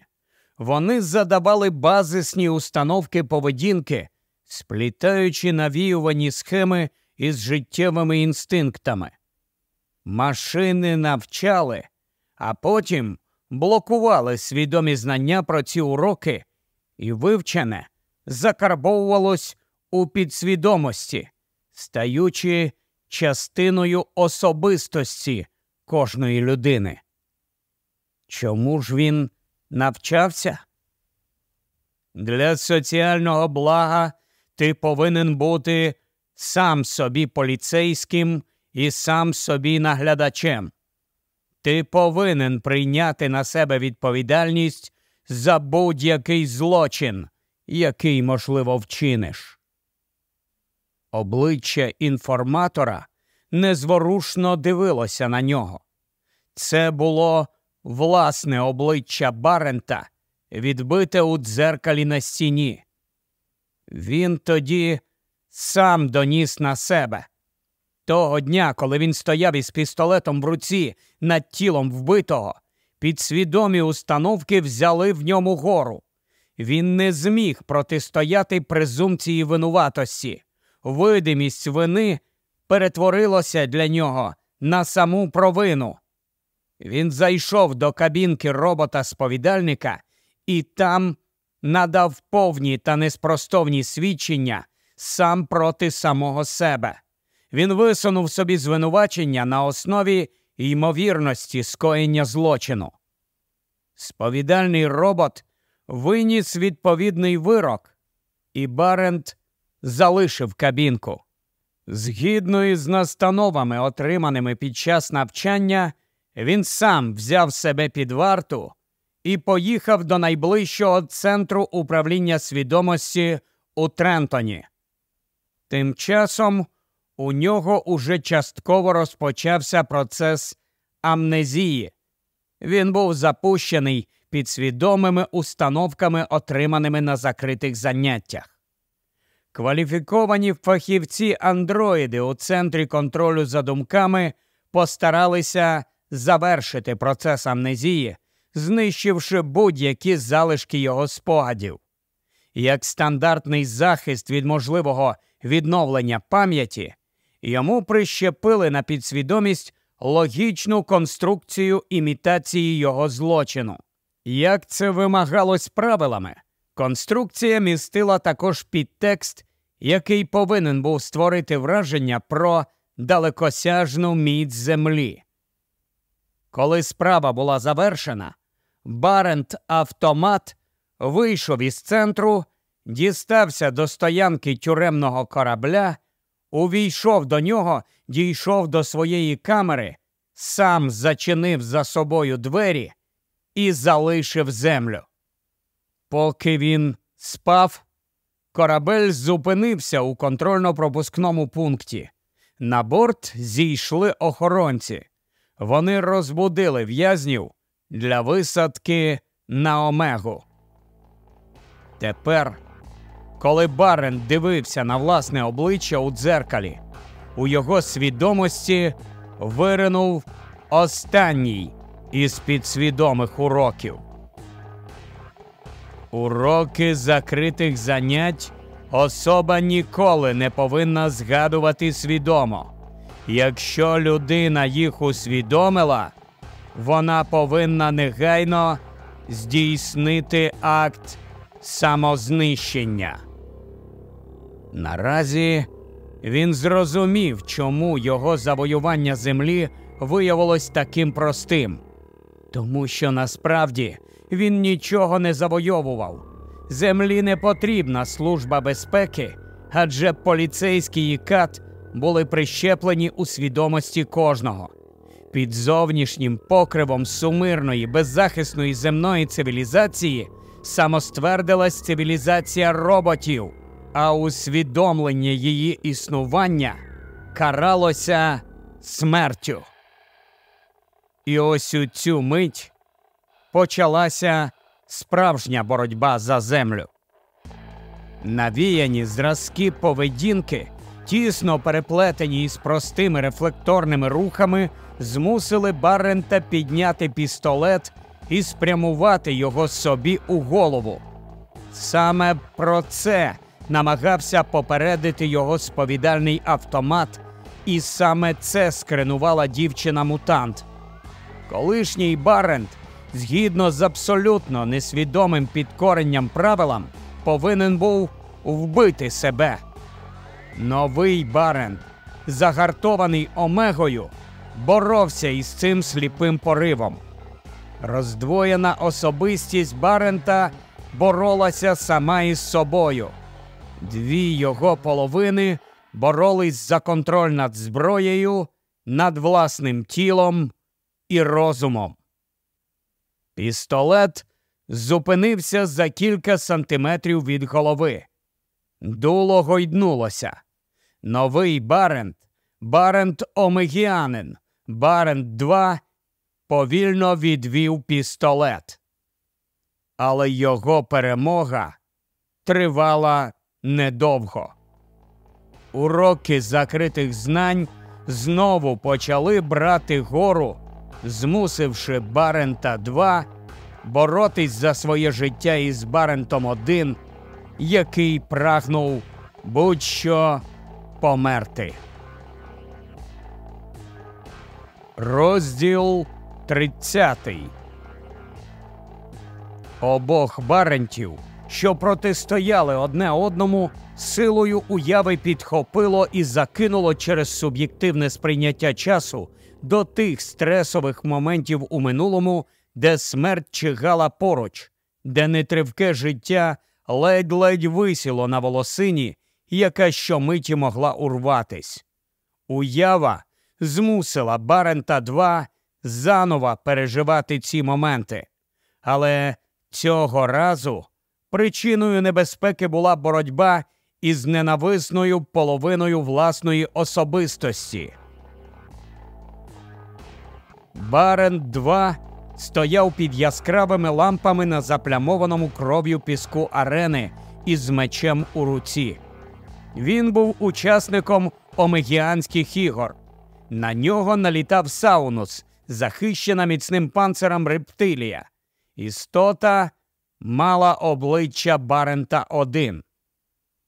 Вони задавали базисні установки поведінки, сплітаючи навіювані схеми із життєвими інстинктами. Машини навчали, а потім блокували свідомі знання про ці уроки, і вивчене закарбовувалось у підсвідомості, стаючи частиною особистості кожної людини. Чому ж він навчався? Для соціального блага ти повинен бути сам собі поліцейським і сам собі наглядачем. Ти повинен прийняти на себе відповідальність за будь-який злочин, який, можливо, вчиниш. Обличчя інформатора незворушно дивилося на нього. Це було власне обличчя Барента, відбите у дзеркалі на стіні. Він тоді сам доніс на себе. Того дня, коли він стояв із пістолетом в руці над тілом вбитого, підсвідомі установки взяли в ньому гору. Він не зміг протистояти презумпції винуватості. Видимість вини перетворилося для нього на саму провину. Він зайшов до кабінки робота сповідальника і там надав повні та неспростовні свідчення сам проти самого себе. Він висунув собі звинувачення на основі ймовірності скоєння злочину. Сповідальний робот виніс відповідний вирок, і Барент залишив кабінку. Згідно із настановами, отриманими під час навчання, він сам взяв себе під варту і поїхав до найближчого центру управління свідомості у Трентоні. Тим часом у нього уже частково розпочався процес амнезії. Він був запущений підсвідомими установками, отриманими на закритих заняттях. Кваліфіковані фахівці андроїди у центрі контролю за думками постаралися завершити процес амнезії, знищивши будь-які залишки його спогадів. Як стандартний захист від можливого відновлення пам'яті, йому прищепили на підсвідомість логічну конструкцію імітації його злочину. Як це вимагалось правилами, конструкція містила також підтекст, який повинен був створити враження про далекосяжну міць землі. Коли справа була завершена, Барент автомат вийшов із центру, дістався до стоянки тюремного корабля, увійшов до нього, дійшов до своєї камери, сам зачинив за собою двері і залишив землю. Поки він спав, корабель зупинився у контрольно-пропускному пункті. На борт зійшли охоронці. Вони розбудили в'язнів для висадки на Омегу. Тепер, коли Барен дивився на власне обличчя у дзеркалі, у його свідомості виринув останній із підсвідомих уроків. Уроки закритих занять особа ніколи не повинна згадувати свідомо. Якщо людина їх усвідомила, вона повинна негайно здійснити акт самознищення. Наразі він зрозумів, чому його завоювання землі виявилось таким простим, тому що насправді він нічого не завойовував. Землі не потрібна служба безпеки, адже поліцейський і кат були прищеплені у свідомості кожного. Під зовнішнім покривом сумирної, беззахисної земної цивілізації самоствердилась цивілізація роботів, а усвідомлення її існування каралося смертю. І ось у цю мить почалася справжня боротьба за землю. Навіяні зразки поведінки, тісно переплетені із простими рефлекторними рухами, змусили Баррента підняти пістолет і спрямувати його собі у голову. Саме про це намагався попередити його сповідальний автомат, і саме це скринувала дівчина мутант. Колишній Барент, згідно з абсолютно несвідомим підкоренням правилам, повинен був вбити себе. Новий Барент, загартований Омегою, боровся із цим сліпим поривом. Роздвоєна особистість Барента боролася сама із собою. Дві його половини боролись за контроль над зброєю, над власним тілом і розумом. Пістолет зупинився за кілька сантиметрів від голови. Дуло гойднулося. Новий Барент, Барент Омегіанин, Барент 2 повільно відвів пістолет. Але його перемога тривала недовго. Уроки закритих знань знову почали брати гору, змусивши Барента 2 боротись за своє життя із Барентом 1, який прагнув будь-що померти. Розділ 30 Обох барентів, що протистояли одне одному, силою уяви підхопило і закинуло через суб'єктивне сприйняття часу до тих стресових моментів у минулому, де смерть чигала поруч, де нетривке життя ледь-ледь висіло на волосині, яка щомиті могла урватись. Уява змусила Барента 2 заново переживати ці моменти. Але цього разу причиною небезпеки була боротьба із ненависною половиною власної особистості. Барент 2 стояв під яскравими лампами на заплямованому кров'ю піску арени із мечем у руці. Він був учасником омегіанських ігор. На нього налітав Саунус, захищена міцним панциром рептилія. Істота мала обличчя Барента 1.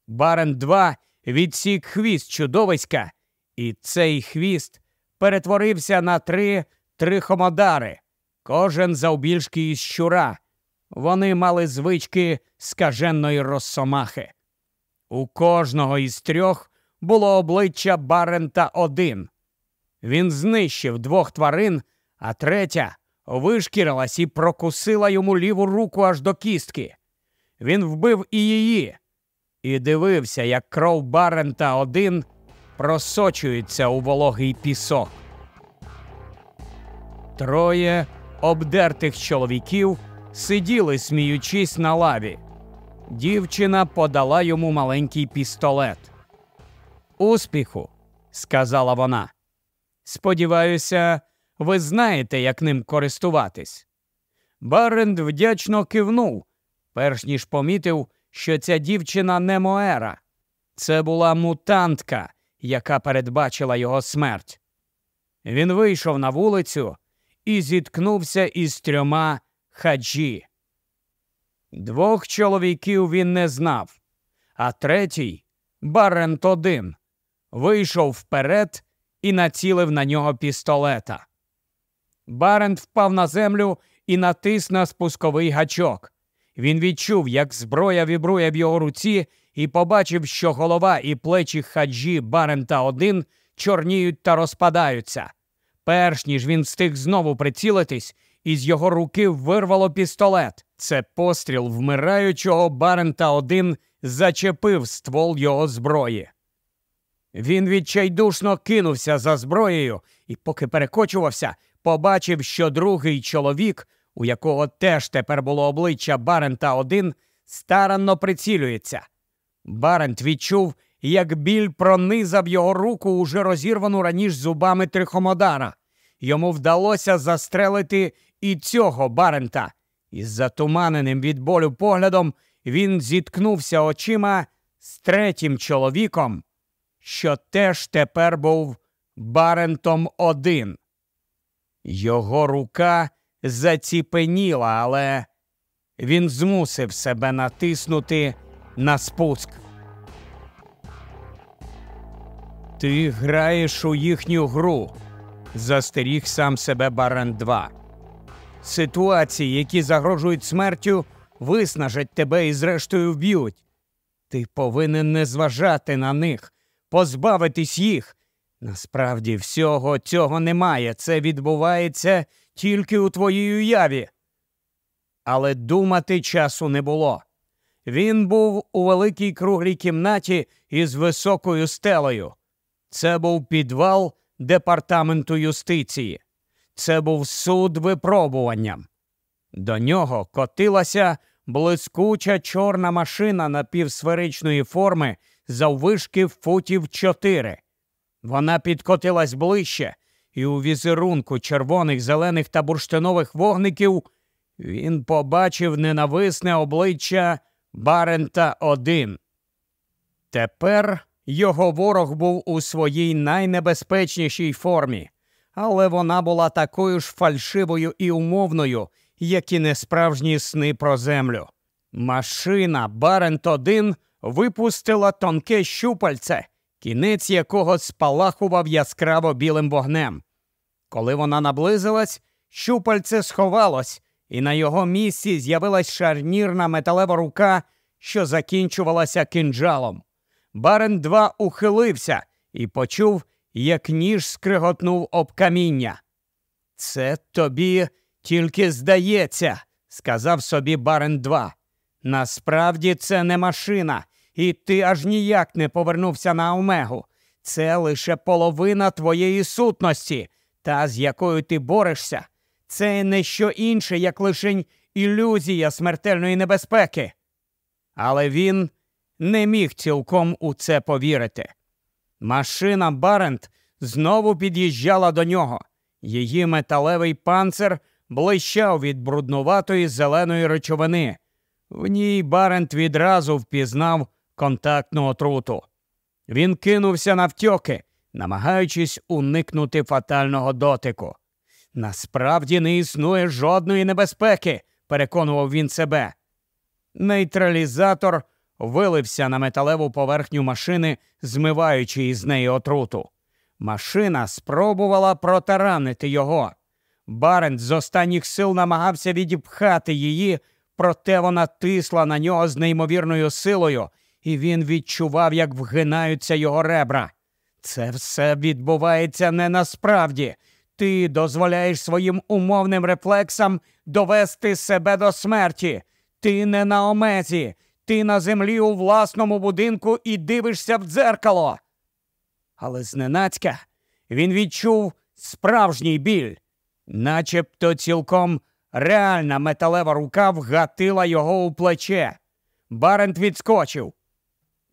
Барент 2 відсік хвіст чудовиська, і цей хвіст перетворився на три трихомодари, кожен завбільшки із щура. Вони мали звички скаженої розсомахи. У кожного із трьох було обличчя Барента 1. Він знищив двох тварин, а третя вишкірилась і прокусила йому ліву руку аж до кістки. Він вбив і її, і дивився, як кров Барента 1 просочується у вологий пісок. Троє обдертих чоловіків сиділи, сміючись на лаві. Дівчина подала йому маленький пістолет. Успіху, сказала вона. Сподіваюся, ви знаєте, як ним користуватись. Баренд вдячно кивнув, перш ніж помітив, що ця дівчина не Моера. Це була мутантка, яка передбачила його смерть. Він вийшов на вулицю і зіткнувся із трьома хаджі. Двох чоловіків він не знав, а третій, Барент один, вийшов вперед і націлив на нього пістолета. Барент впав на землю і натис на спусковий гачок. Він відчув, як зброя вібрує в його руці, і побачив, що голова і плечі хаджі Барента один чорніють та розпадаються. Перш ніж він встиг знову прицілитись, із його руки вирвало пістолет. Це постріл вмираючого Барента один зачепив ствол його зброї. Він відчайдушно кинувся за зброєю і, поки перекочувався, побачив, що другий чоловік, у якого теж тепер було обличчя Барента один, старанно прицілюється. Барент відчув, як біль пронизав його руку уже розірвану раніше зубами трихомодара. Йому вдалося застрелити і цього Барента. Із затуманеним від болю поглядом він зіткнувся очима з третім чоловіком, що теж тепер був Барентом один. Його рука заціпеніла, але він змусив себе натиснути на спуск. Ти граєш у їхню гру, застеріг сам себе Барент 2. Ситуації, які загрожують смертю, виснажать тебе і, зрештою, вб'ють. Ти повинен не зважати на них, позбавитись їх. Насправді, всього цього немає. Це відбувається тільки у твоїй уяві. Але думати часу не було. Він був у великій круглій кімнаті із високою стелею. Це був підвал департаменту юстиції. Це був суд випробуванням. До нього котилася блискуча чорна машина напівсферичної форми заввишки футів чотири. Вона підкотилась ближче, і у візерунку червоних, зелених та бурштинових вогників він побачив ненависне обличчя Барента 1 Тепер його ворог був у своїй найнебезпечнішій формі, але вона була такою ж фальшивою і умовною, як і несправжні сни про землю. Машина Барент 1 випустила тонке щупальце, кінець якого спалахував яскраво білим вогнем. Коли вона наблизилась, щупальце сховалось, і на його місці з'явилась шарнірна металева рука, що закінчувалася кинджалом. Барен 2 ухилився і почув, як ніж скриготнув об каміння. Це тобі тільки здається, сказав собі Барен 2. Насправді це не машина, і ти аж ніяк не повернувся на Омегу. Це лише половина твоєї сутності, та з якою ти борешся. Це не що інше, як лишень ілюзія смертельної небезпеки. Але він не міг цілком у це повірити. Машина Барент знову під'їжджала до нього. Її металевий панцир блищав від бруднуватої зеленої речовини. В ній Барент відразу впізнав контактну отруту. Він кинувся навтьоки, намагаючись уникнути фатального дотику. Насправді не існує жодної небезпеки, переконував він себе. Нейтралізатор вилився на металеву поверхню машини, змиваючи із неї отруту. Машина спробувала протаранити його. Барент з останніх сил намагався відіпхати її, проте вона тисла на нього з неймовірною силою, і він відчував, як вгинаються його ребра. Це все відбувається не насправді. Ти дозволяєш своїм умовним рефлексам довести себе до смерті. Ти не на омезі, ти на землі у власному будинку і дивишся в дзеркало. Але зненацька він відчув справжній біль, начебто цілком реальна металева рука вгатила його у плече. Барент відскочив.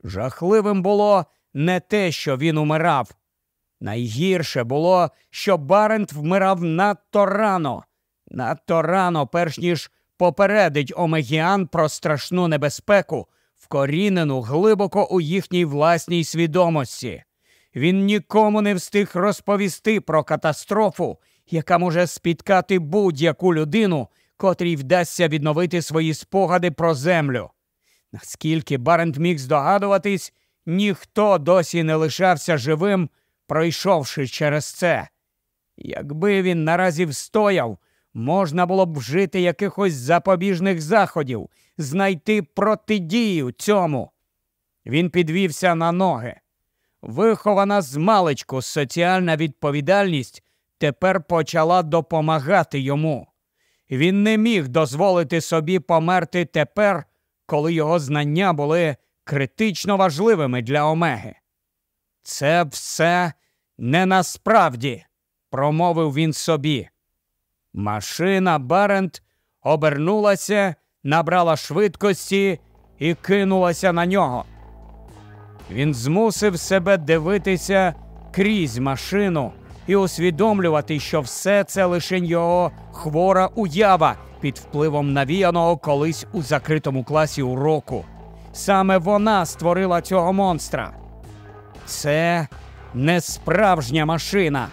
Жахливим було не те, що він умирав. Найгірше було, що Барент вмирав надто рано, надто рано, перш ніж попередить Омегіан про страшну небезпеку, вкорінену глибоко у їхній власній свідомості. Він нікому не встиг розповісти про катастрофу, яка може спіткати будь-яку людину, котрій вдасться відновити свої спогади про землю. Наскільки Барент міг здогадуватись, ніхто досі не лишався живим, пройшовши через це. Якби він наразі встояв, можна було б вжити якихось запобіжних заходів, знайти протидію цьому. Він підвівся на ноги. Вихована з маличку соціальна відповідальність тепер почала допомагати йому. Він не міг дозволити собі померти тепер, коли його знання були критично важливими для Омеги. Це все не насправді, промовив він собі. Машина Барент обернулася, набрала швидкості і кинулася на нього. Він змусив себе дивитися крізь машину, і усвідомлювати, що все це лише його хвора уява під впливом навіяного колись у закритому класі уроку. Саме вона створила цього монстра. Це не справжня машина.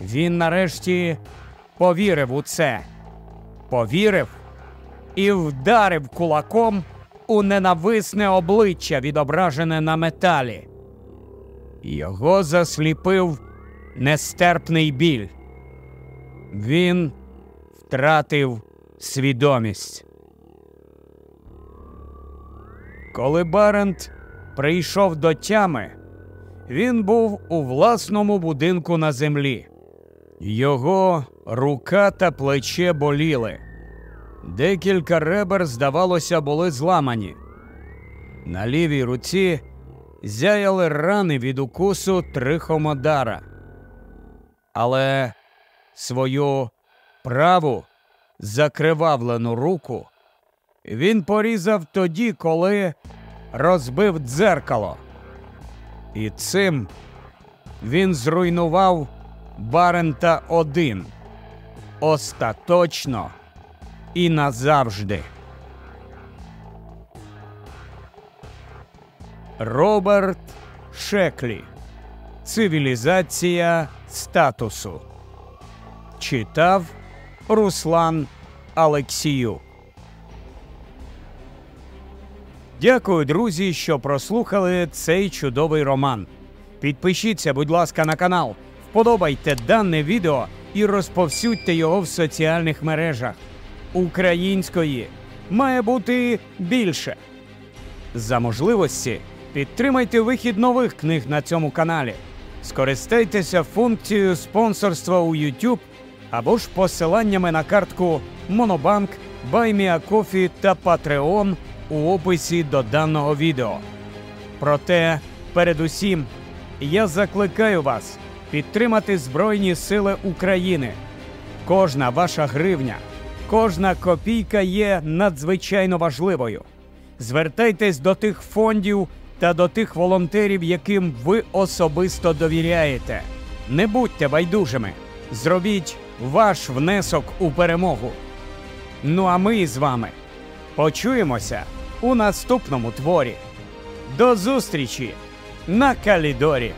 Він нарешті повірив у це, повірив і вдарив кулаком у ненависне обличчя, відображене на металі. Його засліпив нестерпний біль. Він втратив свідомість. Коли Барент прийшов до тями, він був у власному будинку на землі. Його рука та плече боліли. Декілька ребер, здавалося, були зламані. На лівій руці зяяли рани від укусу трихомодара. Але свою праву закривавлену руку він порізав тоді, коли розбив дзеркало. І цим він зруйнував Барента один остаточно і назавжди. Роберт Шеклі. Цивілізація статусу. Читав Руслан Алексію. Дякую, друзі, що прослухали цей чудовий роман. Підпишіться, будь ласка, на канал, вподобайте дане відео і розповсюдьте його в соціальних мережах. Української має бути більше. За можливості підтримайте вихід нових книг на цьому каналі. Скористайтеся функцією спонсорства у YouTube або ж посиланнями на картку Monobank, BuyMeACoffee та Patreon у описі до даного відео. Проте, передусім, я закликаю вас підтримати Збройні Сили України. Кожна ваша гривня, кожна копійка є надзвичайно важливою. Звертайтесь до тих фондів та до тих волонтерів, яким ви особисто довіряєте. Не будьте байдужими. Зробіть ваш внесок у перемогу. Ну а ми з вами почуємося у наступному творі. До зустрічі на Калідорі!